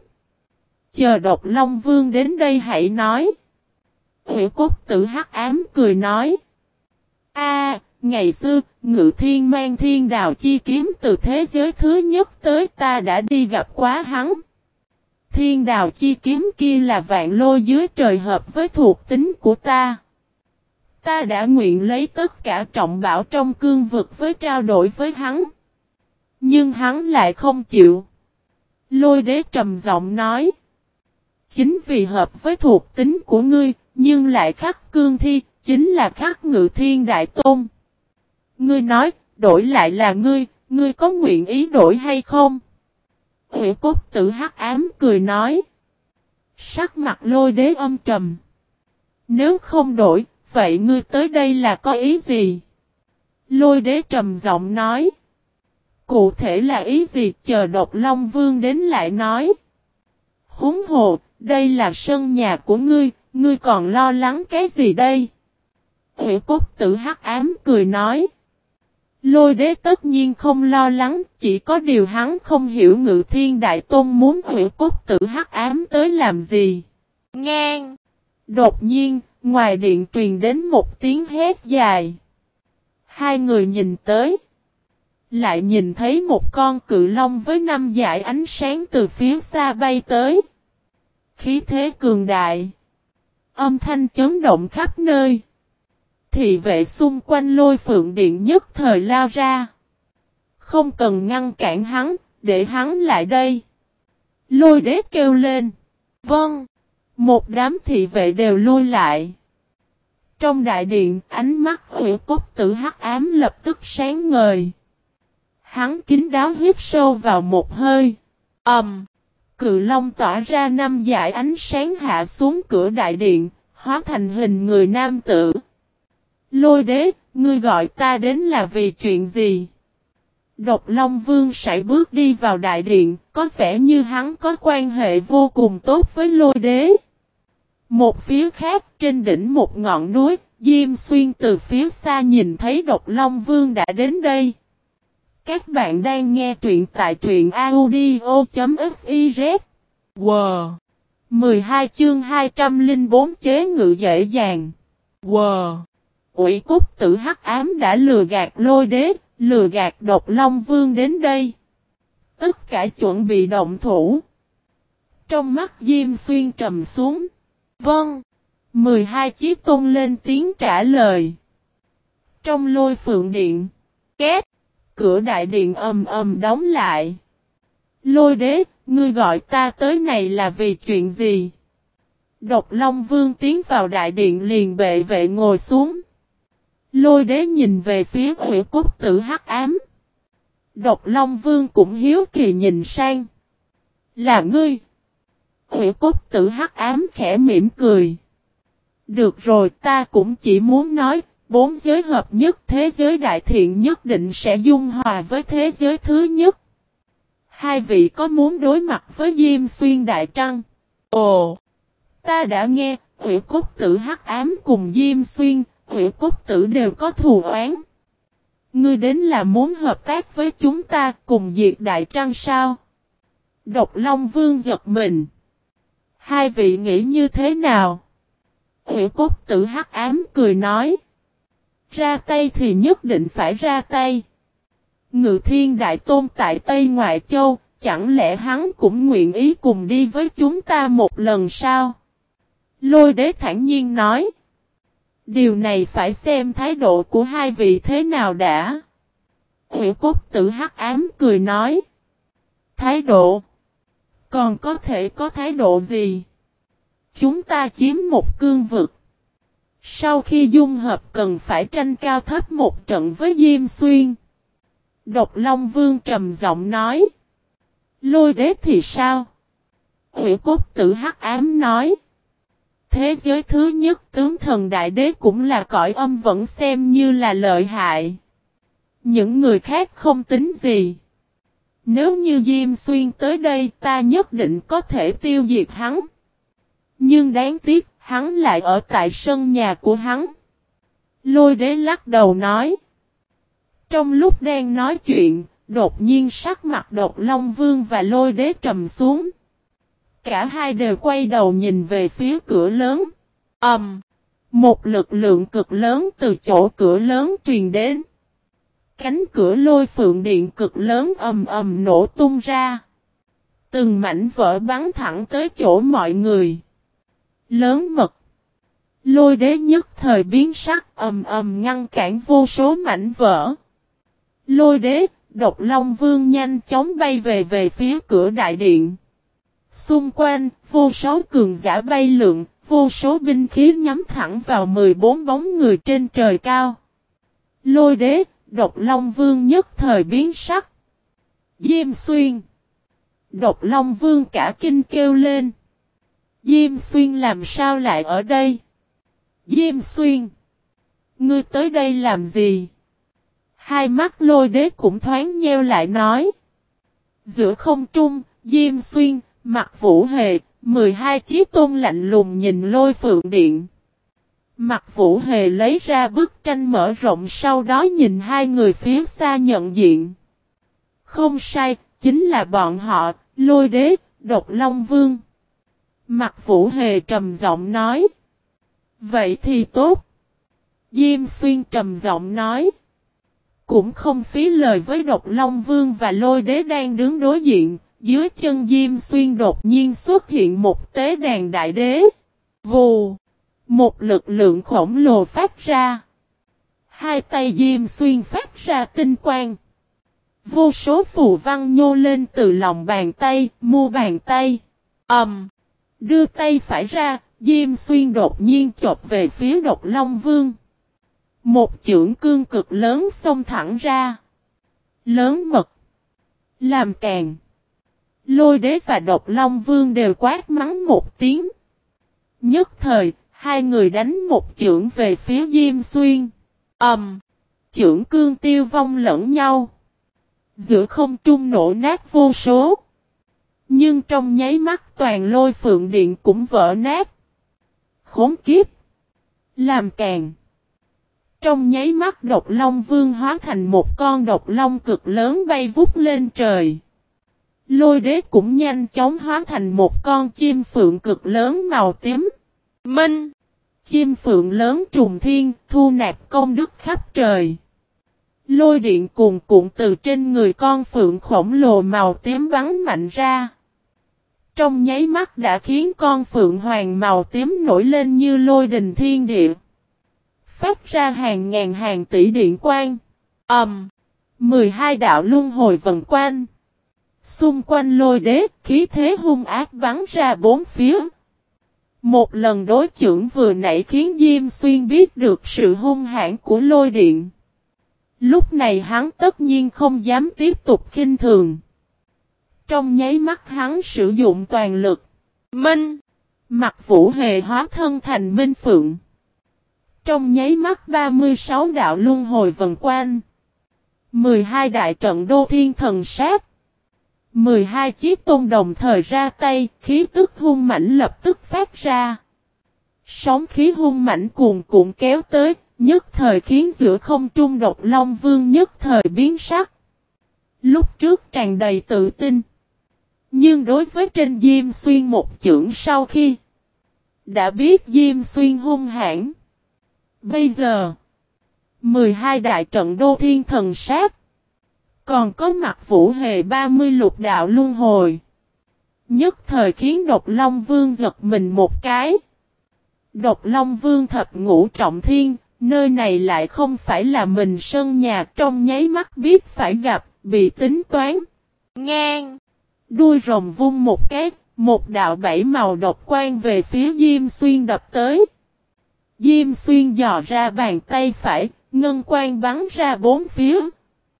Chờ độc Long Vương đến đây hãy nói. Hữu cốt tử hắc ám cười nói. A, ngày xưa, ngự thiên mang thiên đào chi kiếm từ thế giới thứ nhất tới ta đã đi gặp quá hắn. Thiên đào chi kiếm kia là vạn lôi dưới trời hợp với thuộc tính của ta. Ta đã nguyện lấy tất cả trọng bảo trong cương vực với trao đổi với hắn. Nhưng hắn lại không chịu. Lôi đế trầm giọng nói. Chính vì hợp với thuộc tính của ngươi, nhưng lại khắc cương thi, chính là khắc ngự thiên đại tôn. Ngươi nói, đổi lại là ngươi, ngươi có nguyện ý đổi hay không? Hữu cốt tử hắc ám cười nói. Sắc mặt lôi đế âm trầm. Nếu không đổi, vậy ngươi tới đây là có ý gì? Lôi đế trầm giọng nói. Cụ thể là ý gì chờ độc Long Vương đến lại nói. Húng hồ, đây là sân nhà của ngươi, ngươi còn lo lắng cái gì đây? Hữu cốt tử hắc ám cười nói. Lôi đế tất nhiên không lo lắng, chỉ có điều hắn không hiểu ngự thiên đại tôn muốn hủy cốt tử hắc ám tới làm gì. Ngang! Đột nhiên, ngoài điện truyền đến một tiếng hét dài. Hai người nhìn tới. Lại nhìn thấy một con cự long với năm dải ánh sáng từ phía xa bay tới. Khí thế cường đại. Âm thanh chấn động khắp nơi. Thị vệ xung quanh lôi phượng điện nhất thời lao ra. Không cần ngăn cản hắn, để hắn lại đây. Lôi đế kêu lên. Vâng. Một đám thị vệ đều lôi lại. Trong đại điện, ánh mắt hủy cốt tử hắc ám lập tức sáng ngời. Hắn kín đáo hít sâu vào một hơi. ầm, um, Cự long tỏa ra năm dải ánh sáng hạ xuống cửa đại điện, hóa thành hình người nam tử. Lôi đế, ngươi gọi ta đến là vì chuyện gì? Độc Long Vương sải bước đi vào đại điện, có vẻ như hắn có quan hệ vô cùng tốt với lôi đế. Một phía khác, trên đỉnh một ngọn núi, Diêm Xuyên từ phía xa nhìn thấy Độc Long Vương đã đến đây. Các bạn đang nghe truyện tại truyện audio.fiz. Wow! 12 chương 204 chế ngự dễ dàng. Wow! Ủy cúc tử hắc ám đã lừa gạt lôi đế, lừa gạt độc long vương đến đây. Tất cả chuẩn bị động thủ. Trong mắt Diêm Xuyên trầm xuống. Vâng. 12 chiếc tôn lên tiếng trả lời. Trong lôi phượng điện. Két. Cửa đại điện ầm ầm đóng lại. Lôi đế, ngươi gọi ta tới này là vì chuyện gì? Độc Long Vương tiến vào đại điện liền bệ vệ ngồi xuống. Lôi đế nhìn về phía hủy cốt tử hắc ám. Độc Long Vương cũng hiếu kỳ nhìn sang. Là ngươi. Hủy cốt tử hắc ám khẽ mỉm cười. Được rồi ta cũng chỉ muốn nói, bốn giới hợp nhất thế giới đại thiện nhất định sẽ dung hòa với thế giới thứ nhất. Hai vị có muốn đối mặt với Diêm Xuyên Đại Trăng? Ồ! Ta đã nghe, Hủy Cốt Tử hắc ám cùng Diêm Xuyên, Hủy Cốt Tử đều có thù oán. Ngươi đến là muốn hợp tác với chúng ta cùng diệt Đại Trăng sao? Độc Long Vương giật mình. Hai vị nghĩ như thế nào? Hủy Cốt Tử hắc ám cười nói. Ra tay thì nhất định phải ra tay. Ngự thiên đại tôn tại Tây Ngoại Châu, chẳng lẽ hắn cũng nguyện ý cùng đi với chúng ta một lần sao? Lôi đế thản nhiên nói. Điều này phải xem thái độ của hai vị thế nào đã. Hữu cốt tử hắc ám cười nói. Thái độ. Còn có thể có thái độ gì? Chúng ta chiếm một cương vực. Sau khi dung hợp cần phải tranh cao thấp một trận với Diêm Xuyên. Độc Long Vương trầm giọng nói. Lôi đế thì sao? Hủy cốt tử hắc ám nói. Thế giới thứ nhất tướng thần đại đế cũng là cõi âm vẫn xem như là lợi hại. Những người khác không tính gì. Nếu như Diêm Xuyên tới đây ta nhất định có thể tiêu diệt hắn. Nhưng đáng tiếc hắn lại ở tại sân nhà của hắn. Lôi đế lắc đầu nói. Trong lúc đang nói chuyện, đột nhiên sắc mặt độc Long Vương và lôi đế trầm xuống. Cả hai đều quay đầu nhìn về phía cửa lớn. Ẩm! Um, một lực lượng cực lớn từ chỗ cửa lớn truyền đến. Cánh cửa lôi phượng điện cực lớn ầm ầm nổ tung ra. Từng mảnh vỡ bắn thẳng tới chỗ mọi người. Lớn mật. Lôi đế nhất thời biến sắc ầm ầm ngăn cản vô số mảnh vỡ. Lôi đế, độc long vương nhanh chóng bay về về phía cửa đại điện. Xung quanh, vô số cường giả bay lượn, vô số binh khí nhắm thẳng vào 14 bóng người trên trời cao. Lôi đế, độc long vương nhất thời biến sắc. Diêm xuyên. Độc long vương cả kinh kêu lên. Diêm xuyên làm sao lại ở đây? Diêm xuyên. Ngươi tới đây làm gì? Hai mắt lôi đế cũng thoáng nheo lại nói. Giữa không trung, Diêm Xuyên, mặt vũ hề, 12 chiếc tôn lạnh lùng nhìn lôi phượng điện. Mặt vũ hề lấy ra bức tranh mở rộng sau đó nhìn hai người phía xa nhận diện. Không sai, chính là bọn họ, lôi đế, độc long vương. Mặt vũ hề trầm giọng nói. Vậy thì tốt. Diêm xuyên trầm giọng nói. Cũng không phí lời với độc long vương và lôi đế đang đứng đối diện, dưới chân Diêm Xuyên đột nhiên xuất hiện một tế đàn đại đế. Vù! Một lực lượng khổng lồ phát ra. Hai tay Diêm Xuyên phát ra tinh quang. Vô số phù văn nhô lên từ lòng bàn tay, mua bàn tay. Ẩm! Um, đưa tay phải ra, Diêm Xuyên đột nhiên chộp về phía độc Long Vương. Một chưởng cương cực lớn xông thẳng ra. Lớn mật. Làm càng. Lôi đế và độc long vương đều quát mắng một tiếng. Nhất thời, hai người đánh một chưởng về phía Diêm Xuyên. Ẩm. Um, chưởng cương tiêu vong lẫn nhau. Giữa không trung nổ nát vô số. Nhưng trong nháy mắt toàn lôi phượng điện cũng vỡ nát. Khốn kiếp. Làm càng. Trong nháy mắt độc long vương hóa thành một con độc long cực lớn bay vút lên trời. Lôi đế cũng nhanh chóng hóa thành một con chim phượng cực lớn màu tím. Minh! Chim phượng lớn trùng thiên, thu nạp công đức khắp trời. Lôi điện cuồn cuộn từ trên người con phượng khổng lồ màu tím bắn mạnh ra. Trong nháy mắt đã khiến con phượng hoàng màu tím nổi lên như lôi đình thiên địa. Phát ra hàng ngàn hàng tỷ điện quang. Ẩm. Um, 12 đạo luân hồi vần quanh. Xung quanh lôi đế, khí thế hung ác bắn ra bốn phía. Một lần đối trưởng vừa nãy khiến Diêm Xuyên biết được sự hung hãn của lôi điện. Lúc này hắn tất nhiên không dám tiếp tục khinh thường. Trong nháy mắt hắn sử dụng toàn lực. Minh. Mặt vũ hề hóa thân thành Minh Phượng. Trong nháy mắt 36 đạo luân hồi vần quanh. 12 đại trận đô thiên thần sát. 12 chiếc tôn đồng thời ra tay, khí tức hung mãnh lập tức phát ra. Sóng khí hung mãnh cuồn cuộn kéo tới, nhất thời khiến giữa không trung độc long vương nhất thời biến sắc. Lúc trước tràn đầy tự tin. Nhưng đối với trên Diêm Xuyên một chưởng sau khi đã biết Diêm Xuyên hung hãn. Bây giờ, 12 đại trận đô thiên thần sát, còn có mặt vũ hề 30 lục đạo luân hồi. Nhất thời khiến độc Long Vương giật mình một cái. Độc Long Vương thập ngũ trọng thiên, nơi này lại không phải là mình sân nhà trong nháy mắt biết phải gặp, bị tính toán. Ngang! Đuôi rồng vung một cái, một đạo bảy màu độc quan về phía Diêm Xuyên đập tới. Diêm Xuyên dò ra bàn tay phải, ngân quan bắn ra bốn phía.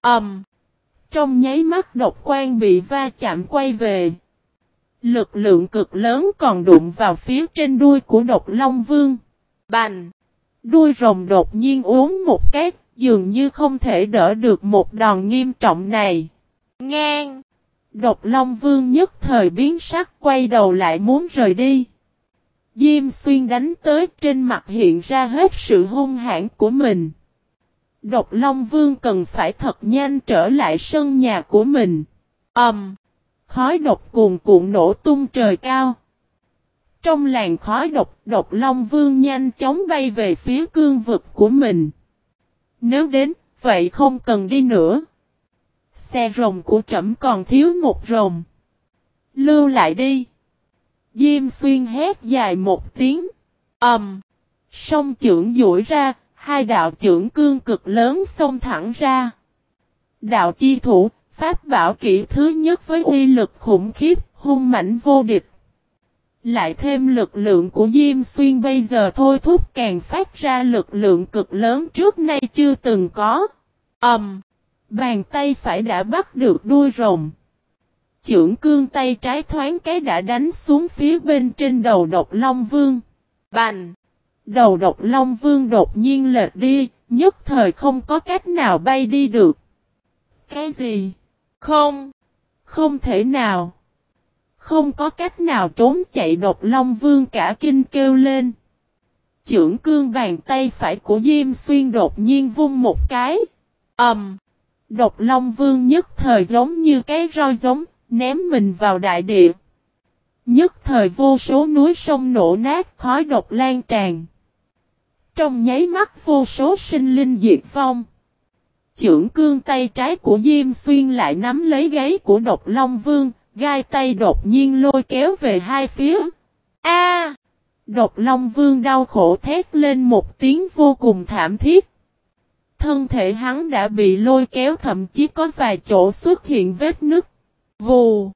Ẩm! Um, trong nháy mắt độc quan bị va chạm quay về. Lực lượng cực lớn còn đụng vào phía trên đuôi của độc Long Vương. Bành! Đuôi rồng đột nhiên uống một cái, dường như không thể đỡ được một đòn nghiêm trọng này. Ngang! Độc Long Vương nhất thời biến sắc quay đầu lại muốn rời đi. Diêm xuyên đánh tới trên mặt hiện ra hết sự hung hãn của mình. Độc Long Vương cần phải thật nhanh trở lại sân nhà của mình. ầm, Um, khói độc cuồn cuộn nổ tung trời cao. Trong làn khói độc, độc Long Vương nhanh chóng bay về phía cương vực của mình. Nếu đến, vậy không cần đi nữa. Xe rồng của trẫm còn thiếu một rồng. Lưu lại đi. Diêm xuyên hét dài một tiếng. ầm, Um, sông trưởng duỗi ra, hai đạo trưởng cương cực lớn xông thẳng ra. Đạo chi thủ, pháp bảo kỹ thứ nhất với uy lực khủng khiếp, hung mãnh vô địch. Lại thêm lực lượng của Diêm Xuyên bây giờ thôi thúc càng phát ra lực lượng cực lớn trước nay chưa từng có. Ẩm. Um, bàn tay phải đã bắt được đuôi rồng. Chưởng cương tay trái thoáng cái đã đánh xuống phía bên trên đầu độc Long Vương. Bành! Đầu độc Long Vương đột nhiên lệch đi, nhất thời không có cách nào bay đi được. Cái gì? Không! Không thể nào! Không có cách nào trốn chạy độc Long Vương cả kinh kêu lên. Chưởng cương bàn tay phải của Diêm Xuyên đột nhiên vung một cái. Ẩm! Um, độc Long Vương nhất thời giống như cái roi giống, ném mình vào đại địa. Nhất thời vô số núi sông nổ nát khói độc lan tràn. Trong nháy mắt vô số sinh linh diệt vong. Chưởng cương tay trái của Diêm Xuyên lại nắm lấy gáy của độc Long Vương, gai tay đột nhiên lôi kéo về hai phía. A! độc Long Vương đau khổ thét lên một tiếng vô cùng thảm thiết. Thân thể hắn đã bị lôi kéo thậm chí có vài chỗ xuất hiện vết nứt. Vù!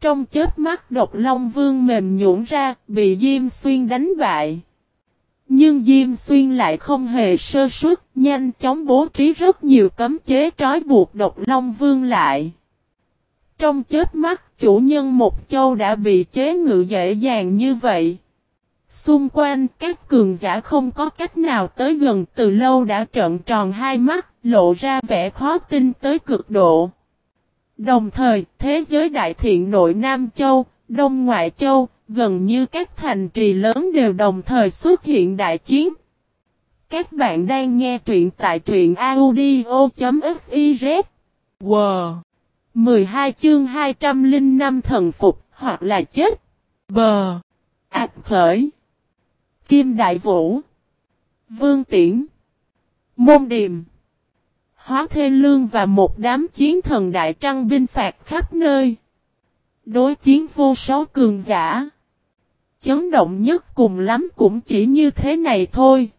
Trong chết mắt độc Long Vương mềm nhũn ra, bị Diêm Xuyên đánh bại. Nhưng Diêm Xuyên lại không hề sơ suất, nhanh chóng bố trí rất nhiều cấm chế trói buộc độc Long Vương lại. Trong chết mắt, chủ nhân một châu đã bị chế ngự dễ dàng như vậy. Xung quanh, các cường giả không có cách nào tới gần từ lâu đã trợn tròn hai mắt, lộ ra vẻ khó tin tới cực độ. Đồng thời, thế giới đại thiện nội Nam Châu, Đông Ngoại Châu, gần như các thành trì lớn đều đồng thời xuất hiện đại chiến. Các bạn đang nghe truyện tại truyện audio.fiz. Wow! 12 chương 205 thần phục hoặc là chết. Bờ! Ảp khởi! Kim Đại Vũ! Vương Tiễn! Môn Điềm! Hóa Thê Lương và một đám chiến thần đại trăng binh phạt khắp nơi. Đối chiến vô số cường giả. Chấn động nhất cùng lắm cũng chỉ như thế này thôi.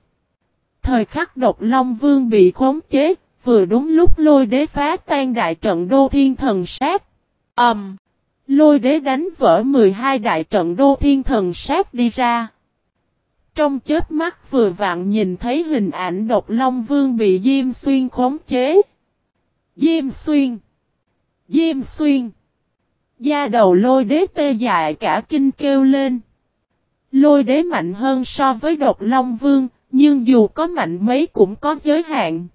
Thời khắc độc Long Vương bị khống chế, vừa đúng lúc lôi đế phá tan đại trận đô thiên thần sát. Ẩm! Um, lôi đế đánh vỡ 12 đại trận đô thiên thần sát đi ra. Trong chết mắt vừa vặn nhìn thấy hình ảnh độc Long Vương bị Diêm Xuyên khống chế. Diêm Xuyên! Diêm Xuyên! Da đầu lôi đế tê dại cả kinh kêu lên. Lôi đế mạnh hơn so với độc Long Vương, nhưng dù có mạnh mấy cũng có giới hạn.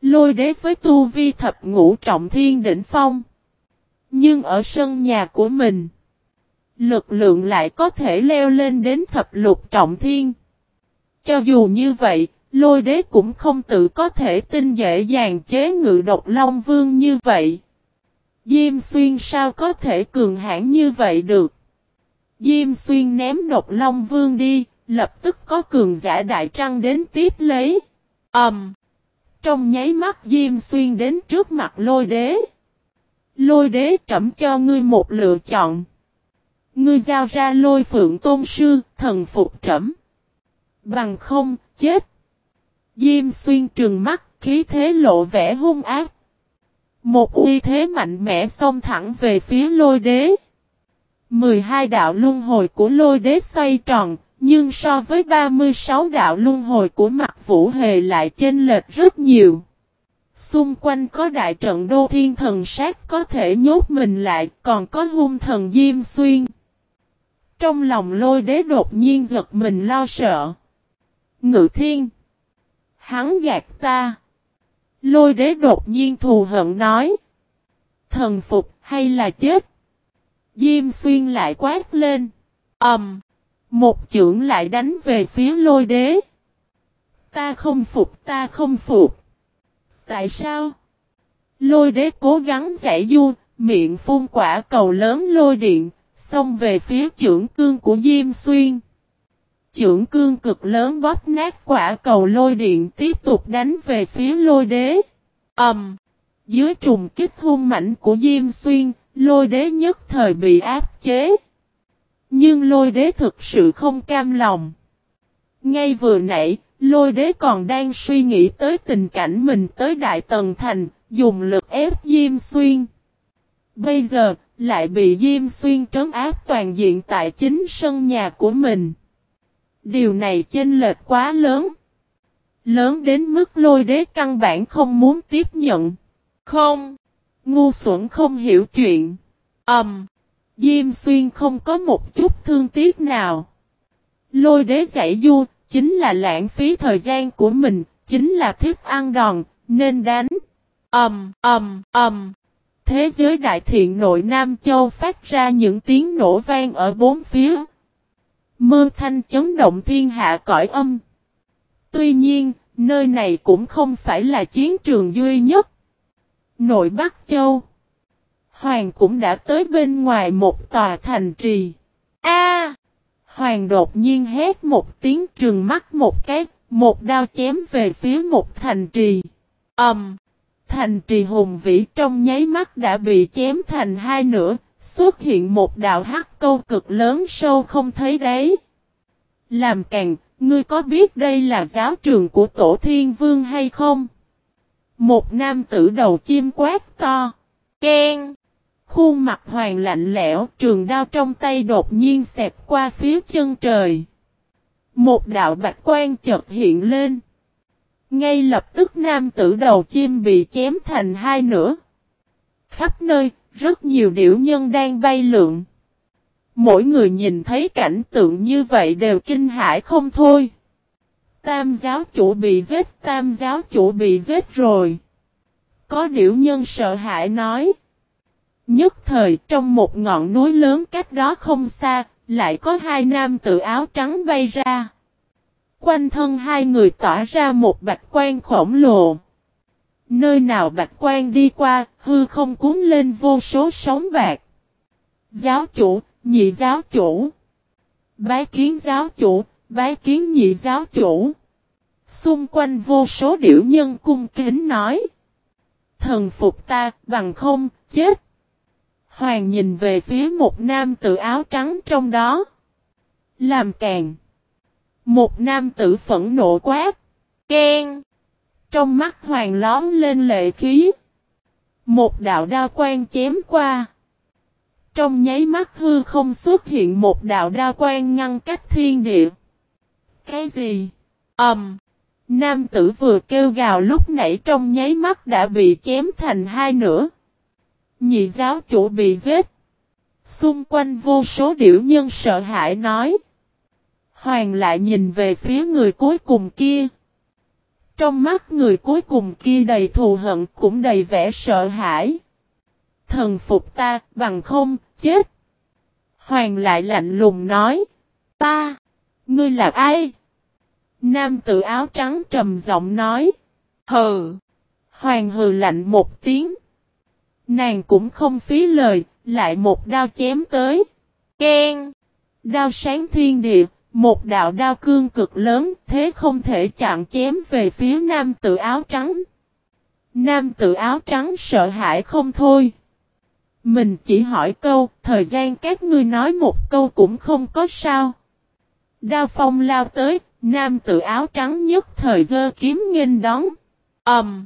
Lôi đế với tu vi thập ngũ trọng thiên đỉnh phong. Nhưng ở sân nhà của mình, lực lượng lại có thể leo lên đến thập lục trọng thiên. Cho dù như vậy, lôi đế cũng không tự có thể tin dễ dàng chế ngự độc long vương như vậy. Diêm xuyên sao có thể cường hãn như vậy được? Diêm xuyên ném độc long vương đi, lập tức có cường giả đại trăng đến tiếp lấy. Ẩm! Um, trong nháy mắt Diêm Xuyên đến trước mặt lôi đế. Lôi đế trẩm cho ngươi một lựa chọn. Ngươi giao ra lôi phượng tôn sư, thần phục trẩm. Bằng không, chết. Diêm Xuyên trừng mắt, khí thế lộ vẻ hung ác. Một uy thế mạnh mẽ xông thẳng về phía lôi đế. 12 đạo luân hồi của lôi đế xoay tròn, nhưng so với 36 đạo luân hồi của mặt vũ hề lại chênh lệch rất nhiều. Xung quanh có đại trận đô thiên thần sát có thể nhốt mình lại, còn có hung thần diêm xuyên. Trong lòng lôi đế đột nhiên giật mình lo sợ. Ngự thiên. Hắn gạt ta. Lôi đế đột nhiên thù hận nói. Thần phục hay là chết? Diêm xuyên lại quát lên. Ẩm. Um, một chưởng lại đánh về phía lôi đế. Ta không phục, ta không phục. Tại sao? Lôi đế cố gắng giải du, miệng phun quả cầu lớn lôi điện, xông về phía trưởng cương của Diêm Xuyên. Trưởng cương cực lớn bóp nát quả cầu lôi điện tiếp tục đánh về phía lôi đế. Ẩm! Um, dưới trùng kích hung mạnh của Diêm Xuyên, lôi đế nhất thời bị áp chế. Nhưng lôi đế thực sự không cam lòng. Ngay vừa nãy, lôi đế còn đang suy nghĩ tới tình cảnh mình tới Đại Tần Thành, dùng lực ép Diêm Xuyên. Bây giờ, lại bị Diêm Xuyên trấn áp toàn diện tại chính sân nhà của mình. Điều này chênh lệch quá lớn. Lớn đến mức lôi đế căn bản không muốn tiếp nhận. Không. Ngu xuẩn không hiểu chuyện. Ẩm. Um, Diêm xuyên không có một chút thương tiếc nào. Lôi đế giải du, chính là lãng phí thời gian của mình, chính là thiết ăn đòn, nên đánh. Ẩm, Ẩm, Ẩm. Thế giới đại thiện nội Nam Châu phát ra những tiếng nổ vang ở bốn phía. Mơ thanh chấn động thiên hạ cõi âm. Tuy nhiên, nơi này cũng không phải là chiến trường duy nhất. Nội Bắc Châu Hoàng cũng đã tới bên ngoài một tòa thành trì. A! Hoàng đột nhiên hét một tiếng trừng mắt một cái, một đao chém về phía một thành trì. Ầm! Um, thành trì hùng vĩ trong nháy mắt đã bị chém thành hai nửa, xuất hiện một đạo hắc câu cực lớn sâu không thấy đấy. Làm càng, ngươi có biết đây là giáo trường của tổ thiên vương hay không? Một nam tử đầu chim quát to. Ken! Khuôn mặt hoàng lạnh lẽo, trường đao trong tay đột nhiên xẹp qua phía chân trời. Một đạo bạch quan chợt hiện lên. Ngay lập tức nam tử đầu chim bị chém thành hai nửa. Khắp nơi, rất nhiều điểu nhân đang bay lượn. Mỗi người nhìn thấy cảnh tượng như vậy đều kinh hãi không thôi. Tam giáo chủ bị giết, tam giáo chủ bị giết rồi. Có điểu nhân sợ hãi nói. Nhất thời trong một ngọn núi lớn cách đó không xa, lại có hai nam tự áo trắng bay ra. Quanh thân hai người tỏa ra một bạch quan khổng lồ. Nơi nào bạch quan đi qua, hư không cuốn lên vô số sóng bạc. Giáo chủ, nhị giáo chủ. Bái kiến giáo chủ, bái kiến nhị giáo chủ. Xung quanh vô số điểu nhân cung kính nói. Thần phục ta, bằng không, chết. Hoàng nhìn về phía một nam tử áo trắng trong đó. Làm càng. Một nam tử phẫn nộ quát. Ken. Trong mắt hoàng lón lên lệ khí. Một đạo đao quan chém qua. Trong nháy mắt hư không xuất hiện một đạo đao quan ngăn cách thiên địa. Cái gì? Ẩm. Um. Nam tử vừa kêu gào lúc nãy trong nháy mắt đã bị chém thành hai nửa. Nhị giáo chủ bị giết. Xung quanh vô số điểu nhân sợ hãi nói. Hoàng lại nhìn về phía người cuối cùng kia. Trong mắt người cuối cùng kia đầy thù hận cũng đầy vẻ sợ hãi. Thần phục ta bằng không, chết. Hoàng lại lạnh lùng nói. Ta, ngươi là ai? Nam tử áo trắng trầm giọng nói. Hừ. Hoàng hừ lạnh một tiếng. Nàng cũng không phí lời, lại một đao chém tới. Ken. Đao sáng thiên địa, một đạo đao cương cực lớn, thế không thể chặn chém về phía nam tử áo trắng. Nam tử áo trắng sợ hãi không thôi. Mình chỉ hỏi câu, thời gian các ngươi nói một câu cũng không có sao. Đao phong lao tới, nam tử áo trắng nhất thời dơ kiếm nghênh đón. Ẩm. Um,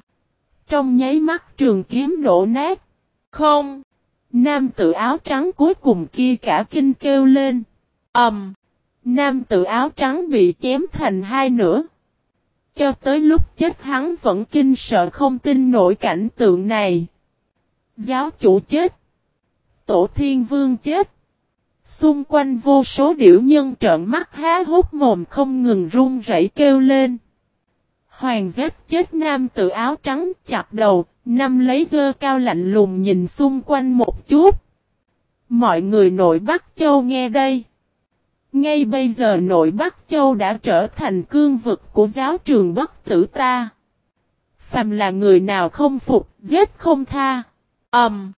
trong nháy mắt trường kiếm đổ nát. Không. Nam tử áo trắng cuối cùng kia cả kinh kêu lên. Ẩm. Um, nam tử áo trắng bị chém thành hai nửa. Cho tới lúc chết hắn vẫn kinh sợ không tin nổi cảnh tượng này. Giáo chủ chết. Tổ thiên vương chết. Xung quanh vô số điểu nhân trợn mắt há hốt mồm không ngừng run rẩy kêu lên. Hoàng giết chết nam tự áo trắng chặt đầu, năm lấy dơ cao lạnh lùng nhìn xung quanh một chút. Mọi người nội Bắc Châu nghe đây. Ngay bây giờ nội Bắc Châu đã trở thành cương vực của giáo trường bất tử ta. Phàm là người nào không phục, giết không tha. Ẩm. Um,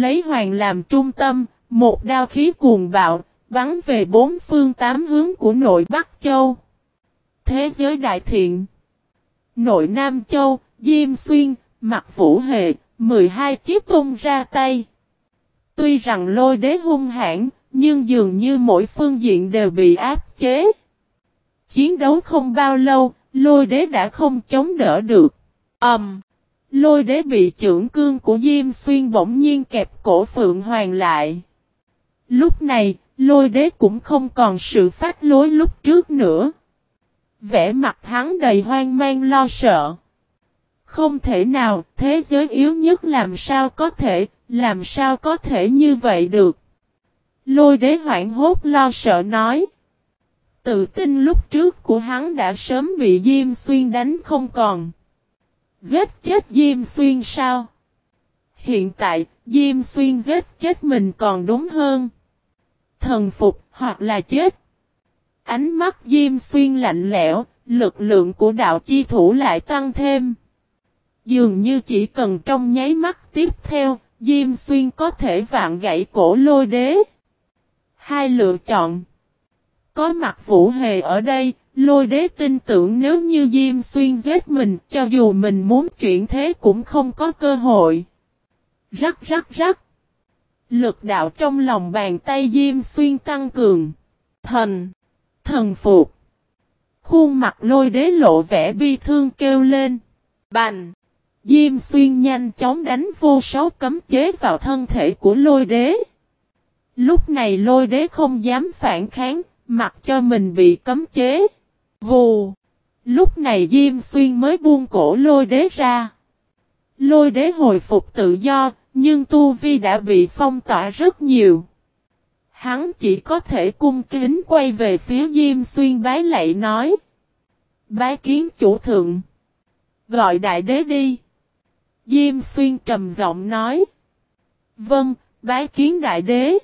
lấy hoàng làm trung tâm, một đao khí cuồng bạo, bắn về bốn phương tám hướng của nội Bắc Châu. Thế giới đại thiện. Nội Nam Châu, Diêm Xuyên, Mặt Vũ Hệ, 12 chiếc tung ra tay. Tuy rằng lôi đế hung hãn, nhưng dường như mỗi phương diện đều bị áp chế. Chiến đấu không bao lâu, lôi đế đã không chống đỡ được. Ẩm! Um, lôi đế bị trưởng cương của Diêm Xuyên bỗng nhiên kẹp cổ Phượng Hoàng lại. Lúc này, lôi đế cũng không còn sự phát lối lúc trước nữa. Vẽ mặt hắn đầy hoang mang lo sợ. Không thể nào, thế giới yếu nhất làm sao có thể, làm sao có thể như vậy được. Lôi đế hoảng hốt lo sợ nói. Tự tin lúc trước của hắn đã sớm bị Diêm Xuyên đánh không còn. Giết chết Diêm Xuyên sao? Hiện tại, Diêm Xuyên giết chết mình còn đúng hơn. Thần phục hoặc là chết. Ánh mắt Diêm Xuyên lạnh lẽo, lực lượng của đạo chi thủ lại tăng thêm. Dường như chỉ cần trong nháy mắt tiếp theo, Diêm Xuyên có thể vạn gãy cổ lôi đế. Hai lựa chọn. Có mặt Vũ Hề ở đây, lôi đế tin tưởng nếu như Diêm Xuyên giết mình, cho dù mình muốn chuyển thế cũng không có cơ hội. Rắc rắc rắc. Lực đạo trong lòng bàn tay Diêm Xuyên tăng cường. Thần. Thần phục. Khuôn mặt lôi đế lộ vẻ bi thương kêu lên. Bành. Diêm Xuyên nhanh chóng đánh vô số cấm chế vào thân thể của lôi đế. Lúc này lôi đế không dám phản kháng, mặc cho mình bị cấm chế. Vù. Lúc này Diêm Xuyên mới buông cổ lôi đế ra. Lôi đế hồi phục tự do, nhưng Tu Vi đã bị phong tỏa rất nhiều. Hắn chỉ có thể cung kính quay về phía Diêm Xuyên bái lạy nói. Bái kiến chủ thượng. Gọi đại đế đi. Diêm Xuyên trầm giọng nói. Vâng, bái kiến đại đế.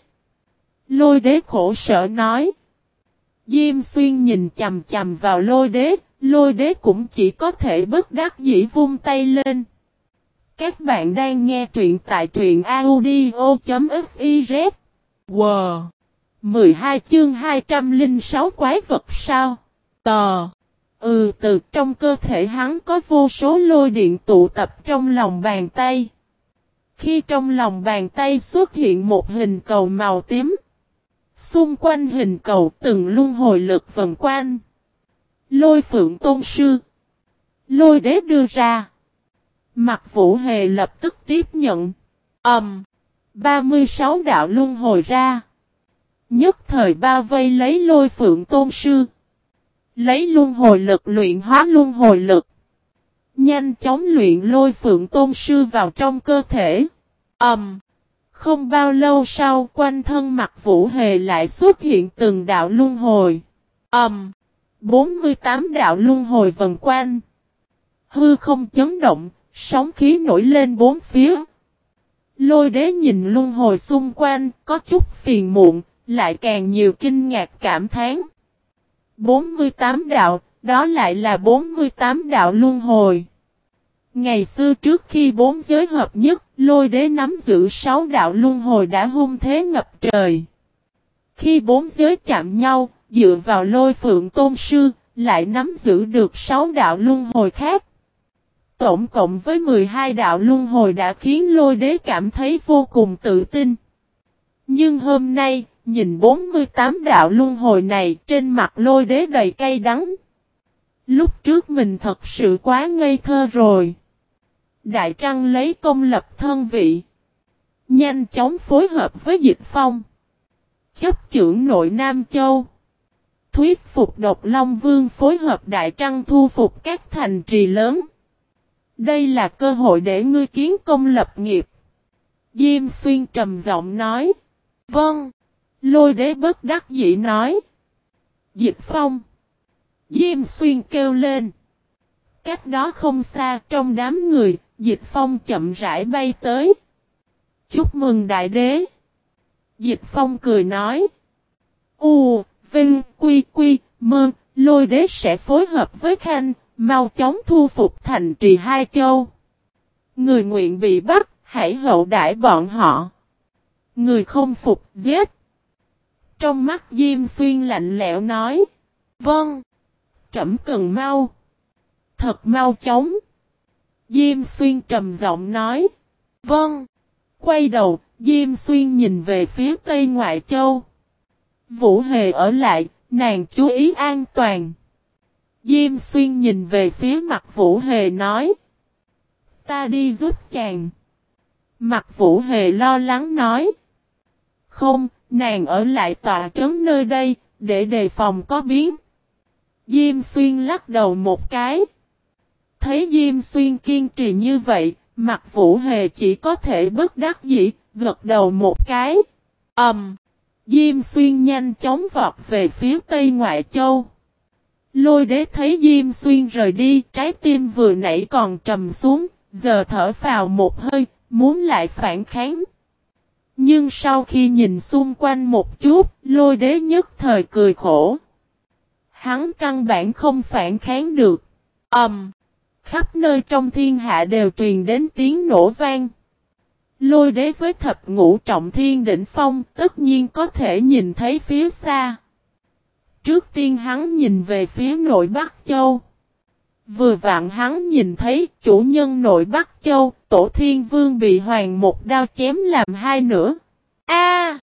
Lôi đế khổ sở nói. Diêm xuyên nhìn chầm chầm vào lôi đế, lôi đế cũng chỉ có thể bất đắc dĩ vung tay lên. Các bạn đang nghe truyện tại truyện audio.fiz. Wow! 12 chương 206 quái vật sao? Tò! Ừ từ trong cơ thể hắn có vô số lôi điện tụ tập trong lòng bàn tay. Khi trong lòng bàn tay xuất hiện một hình cầu màu tím. Xung quanh hình cầu từng luân hồi lực vần quanh. Lôi phượng tôn sư. Lôi đế đưa ra. Mặt vũ hề lập tức tiếp nhận. Ẩm. Um, 36 đạo luân hồi ra. Nhất thời bao vây lấy lôi phượng tôn sư. Lấy luân hồi lực luyện hóa luân hồi lực. Nhanh chóng luyện lôi phượng tôn sư vào trong cơ thể. Ẩm. Um, không bao lâu sau quanh thân mặt vũ hề lại xuất hiện từng đạo luân hồi. Ẩm. Um, 48 đạo luân hồi vần quanh. Hư không chấn động, sóng khí nổi lên bốn phía. Lôi đế nhìn luân hồi xung quanh, có chút phiền muộn, lại càng nhiều kinh ngạc cảm thán. 48 đạo, đó lại là 48 đạo luân hồi. Ngày xưa trước khi bốn giới hợp nhất, lôi đế nắm giữ sáu đạo luân hồi đã hung thế ngập trời. Khi bốn giới chạm nhau, dựa vào lôi phượng tôn sư, lại nắm giữ được sáu đạo luân hồi khác. Tổng cộng với 12 đạo luân hồi đã khiến lôi đế cảm thấy vô cùng tự tin. Nhưng hôm nay, nhìn 48 đạo luân hồi này trên mặt lôi đế đầy cay đắng. Lúc trước mình thật sự quá ngây thơ rồi. Đại Trăng lấy công lập thân vị. Nhanh chóng phối hợp với dịch phong. Chấp trưởng nội Nam Châu. Thuyết phục độc Long Vương phối hợp Đại Trăng thu phục các thành trì lớn. Đây là cơ hội để ngươi kiến công lập nghiệp. Diêm xuyên trầm giọng nói. Vâng. Lôi đế bất đắc dĩ nói. Dịch phong. Diêm xuyên kêu lên. Cách đó không xa trong đám người, dịch phong chậm rãi bay tới. Chúc mừng đại đế. Dịch phong cười nói. U, Vinh, Quy, Quy, Mơ, lôi đế sẽ phối hợp với Khanh, mau chóng thu phục thành trì hai châu. Người nguyện bị bắt, hãy hậu đãi bọn họ. Người không phục, giết. Trong mắt Diêm Xuyên lạnh lẽo nói. Vâng. Trẩm cần mau. Thật mau chóng. Diêm Xuyên trầm giọng nói. Vâng. Quay đầu, Diêm Xuyên nhìn về phía Tây Ngoại Châu. Vũ Hề ở lại, nàng chú ý an toàn. Diêm Xuyên nhìn về phía mặt Vũ Hề nói. Ta đi giúp chàng. Mặt Vũ Hề lo lắng nói. Không, nàng ở lại tòa trấn nơi đây, để đề phòng có biến. Diêm Xuyên lắc đầu một cái. Thấy Diêm Xuyên kiên trì như vậy, mặt Vũ Hề chỉ có thể bất đắc dĩ, gật đầu một cái. Ẩm. Um, Diêm Xuyên nhanh chóng vọt về phía Tây Ngoại Châu. Lôi đế thấy Diêm Xuyên rời đi, trái tim vừa nãy còn trầm xuống, giờ thở vào một hơi, muốn lại phản kháng. Nhưng sau khi nhìn xung quanh một chút, lôi đế nhất thời cười khổ. Hắn căn bản không phản kháng được. Ẩm! Um, khắp nơi trong thiên hạ đều truyền đến tiếng nổ vang. Lôi đế với thập ngũ trọng thiên đỉnh phong tất nhiên có thể nhìn thấy phía xa. Trước tiên hắn nhìn về phía nội Bắc Châu. Vừa vặn hắn nhìn thấy chủ nhân nội Bắc Châu, tổ thiên vương bị hoàng một đao chém làm hai nửa. A,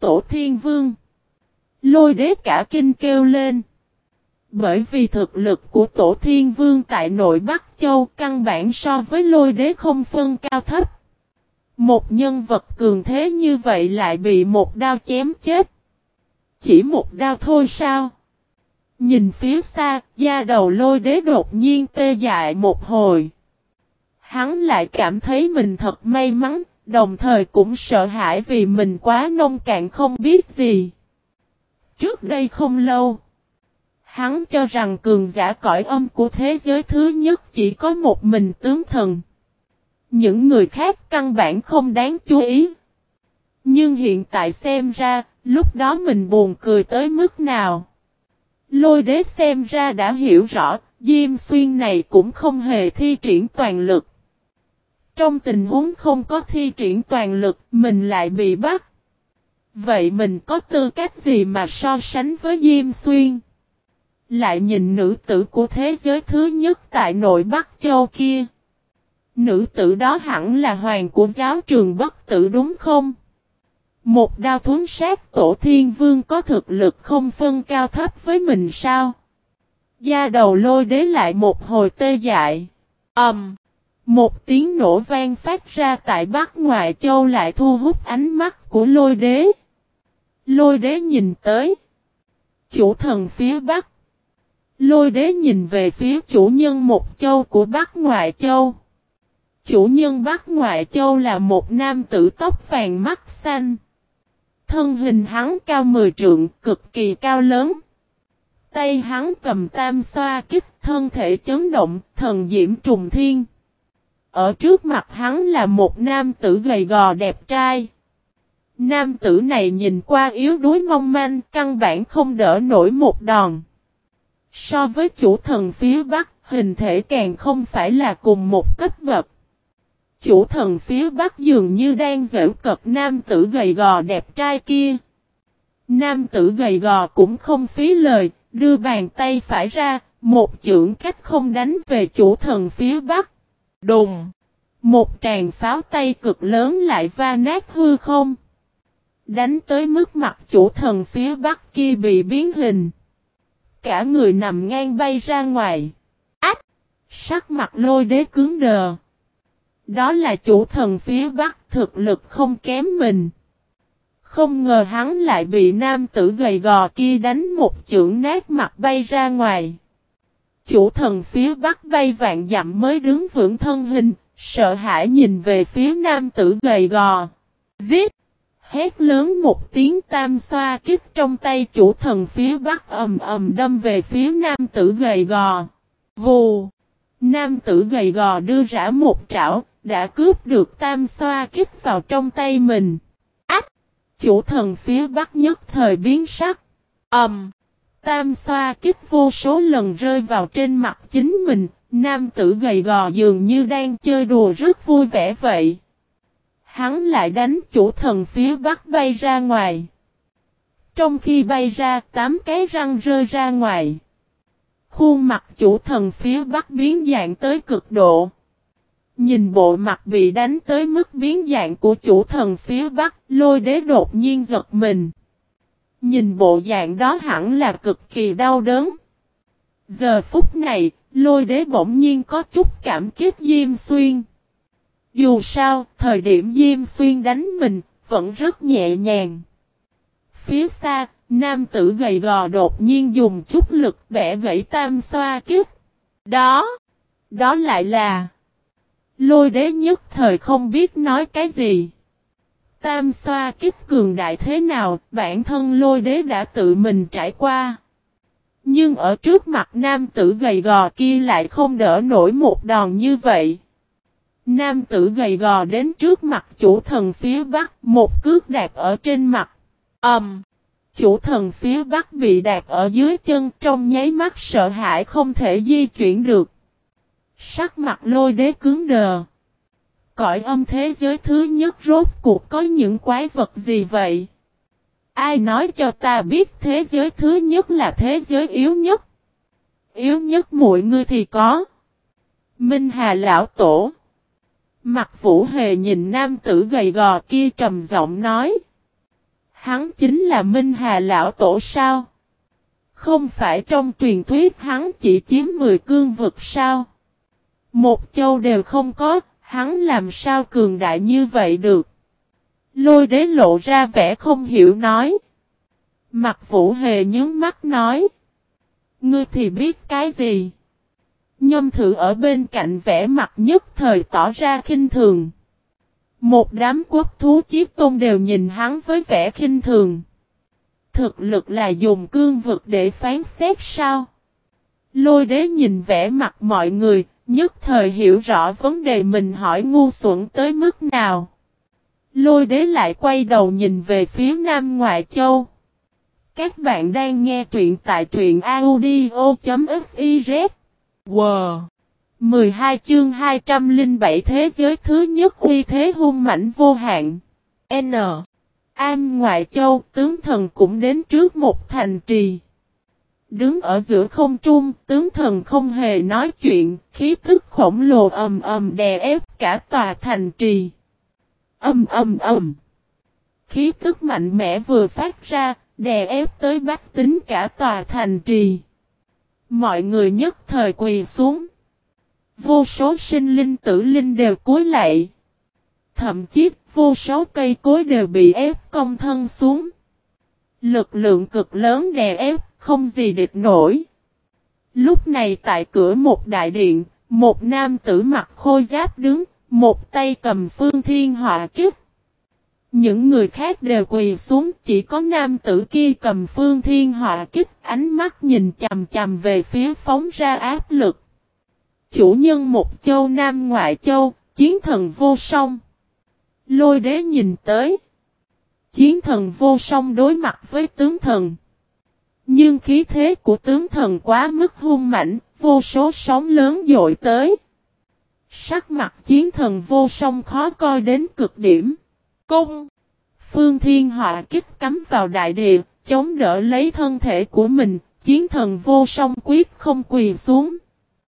Tổ thiên vương! Lôi đế cả kinh kêu lên. Bởi vì thực lực của tổ thiên vương tại nội Bắc Châu căn bản so với lôi đế không phân cao thấp. Một nhân vật cường thế như vậy lại bị một đao chém chết. Chỉ một đao thôi sao? Nhìn phía xa, da đầu lôi đế đột nhiên tê dại một hồi. Hắn lại cảm thấy mình thật may mắn, đồng thời cũng sợ hãi vì mình quá nông cạn không biết gì. Trước đây không lâu, hắn cho rằng cường giả cõi âm của thế giới thứ nhất chỉ có một mình tướng thần. Những người khác căn bản không đáng chú ý. Nhưng hiện tại xem ra, lúc đó mình buồn cười tới mức nào. Lôi đế xem ra đã hiểu rõ, Diêm Xuyên này cũng không hề thi triển toàn lực. Trong tình huống không có thi triển toàn lực, mình lại bị bắt. Vậy mình có tư cách gì mà so sánh với Diêm Xuyên? Lại nhìn nữ tử của thế giới thứ nhất tại nội Bắc Châu kia. Nữ tử đó hẳn là hoàng của giáo trường bất tử đúng không? Một đao thuấn sát tổ thiên vương có thực lực không phân cao thấp với mình sao? Da đầu lôi đế lại một hồi tê dại. ầm, um, Một tiếng nổ vang phát ra tại Bắc Ngoại Châu lại thu hút ánh mắt của lôi đế. Lôi đế nhìn tới. Chủ thần phía Bắc. Lôi đế nhìn về phía chủ nhân một châu của Bắc Ngoại Châu. Chủ nhân Bắc Ngoại Châu là một nam tử tóc vàng mắt xanh. Thân hình hắn cao 10 trượng, cực kỳ cao lớn. Tay hắn cầm tam xoa kích, thân thể chấn động, thần diễm trùng thiên. Ở trước mặt hắn là một nam tử gầy gò đẹp trai. Nam tử này nhìn qua yếu đuối mong manh, căn bản không đỡ nổi một đòn. So với chủ thần phía Bắc, hình thể càng không phải là cùng một cấp bậc. Chủ thần phía Bắc dường như đang giễu cật nam tử gầy gò đẹp trai kia. Nam tử gầy gò cũng không phí lời, đưa bàn tay phải ra, một chưởng cách không đánh về chủ thần phía Bắc. Đùng! Một tràng pháo tay cực lớn lại va nát hư không. Đánh tới mức mặt chủ thần phía Bắc kia bị biến hình. Cả người nằm ngang bay ra ngoài. Ách! Sắc mặt lôi đế cứng đờ. Đó là chủ thần phía Bắc thực lực không kém mình. Không ngờ hắn lại bị nam tử gầy gò kia đánh một chưởng nát mặt bay ra ngoài. Chủ thần phía Bắc bay vạn dặm mới đứng vững thân hình, sợ hãi nhìn về phía nam tử gầy gò. Giết! Hét lớn một tiếng tam xoa kích trong tay chủ thần phía Bắc ầm ầm đâm về phía nam tử gầy gò. Vù! Nam tử gầy gò đưa rã một trảo, đã cướp được tam xoa kích vào trong tay mình. Ách! Chủ thần phía bắc nhất thời biến sắc. Ẩm! Um, tam xoa kích vô số lần rơi vào trên mặt chính mình, nam tử gầy gò dường như đang chơi đùa rất vui vẻ vậy. Hắn lại đánh chủ thần phía bắc bay ra ngoài. Trong khi bay ra, tám cái răng rơi ra ngoài. Khuôn mặt chủ thần phía bắc biến dạng tới cực độ. Nhìn bộ mặt bị đánh tới mức biến dạng của chủ thần phía Bắc, lôi đế đột nhiên giật mình. Nhìn bộ dạng đó hẳn là cực kỳ đau đớn. Giờ phút này, lôi đế bỗng nhiên có chút cảm kích Diêm Xuyên. Dù sao, thời điểm Diêm Xuyên đánh mình, vẫn rất nhẹ nhàng. Phía xa, nam tử gầy gò đột nhiên dùng chút lực bẻ gãy tam xoa kiếp. Đó, đó lại là... Lôi đế nhất thời không biết nói cái gì. Tam xoa kích cường đại thế nào, bản thân lôi đế đã tự mình trải qua. Nhưng ở trước mặt nam tử gầy gò kia lại không đỡ nổi một đòn như vậy. Nam tử gầy gò đến trước mặt chủ thần phía bắc, một cước đạp ở trên mặt. Ầm! Um, chủ thần phía bắc bị đạp ở dưới chân trong nháy mắt sợ hãi không thể di chuyển được. Sắc mặt lôi đế cứng đờ. Cõi âm thế giới thứ nhất rốt cuộc có những quái vật gì vậy? Ai nói cho ta biết thế giới thứ nhất là thế giới yếu nhất? Yếu nhất mọi người thì có. Minh Hà Lão Tổ. Mặt vũ hề nhìn nam tử gầy gò kia trầm giọng nói. Hắn chính là Minh Hà Lão Tổ sao? Không phải trong truyền thuyết hắn chỉ chiếm 10 cương vực sao? Một châu đều không có, hắn làm sao cường đại như vậy được. Lôi đế lộ ra vẻ không hiểu nói. Mặt vũ hề nhướng mắt nói. Ngươi thì biết cái gì? Nhâm thử ở bên cạnh vẻ mặt nhất thời tỏ ra khinh thường. Một đám quốc thú chiếc tôn đều nhìn hắn với vẻ khinh thường. Thực lực là dùng cương vực để phán xét sao? Lôi đế nhìn vẻ mặt mọi người, Nhất thời hiểu rõ vấn đề mình hỏi ngu xuẩn tới mức nào. Lôi đế lại quay đầu nhìn về phía Nam Ngoại Châu. Các bạn đang nghe truyện tại truyện audio.fiz. Wow! 12 chương 207 Thế giới thứ nhất uy thế hung mảnh vô hạn. N. am Ngoại Châu, tướng thần cũng đến trước một thành trì. Đứng ở giữa không trung, tướng thần không hề nói chuyện, khí tức khổng lồ ầm ầm đè ép cả tòa thành trì. ầm ầm ầm. Khí tức mạnh mẽ vừa phát ra, đè ép tới bách tính cả tòa thành trì. Mọi người nhất thời quỳ xuống. Vô số sinh linh tử linh đều cúi lại. Thậm chí vô số cây cối đều bị ép công thân xuống. Lực lượng cực lớn đè ép, không gì địch nổi. Lúc này tại cửa một đại điện, một nam tử mặc khôi giáp đứng, một tay cầm phương thiên họa kiếp. Những người khác đều quỳ xuống, chỉ có nam tử kia cầm phương thiên họa kích, ánh mắt nhìn chầm chầm về phía phóng ra áp lực. Chủ nhân một châu nam ngoại châu, chiến thần vô song. Lôi đế nhìn tới. Chiến thần vô song đối mặt với tướng thần. Nhưng khí thế của tướng thần quá mức hung mạnh, vô số sóng lớn dội tới. Sắc mặt chiến thần vô song khó coi đến cực điểm. Cung! Phương Thiên Họa kích cắm vào đại địa, chống đỡ lấy thân thể của mình, chiến thần vô song quyết không quỳ xuống.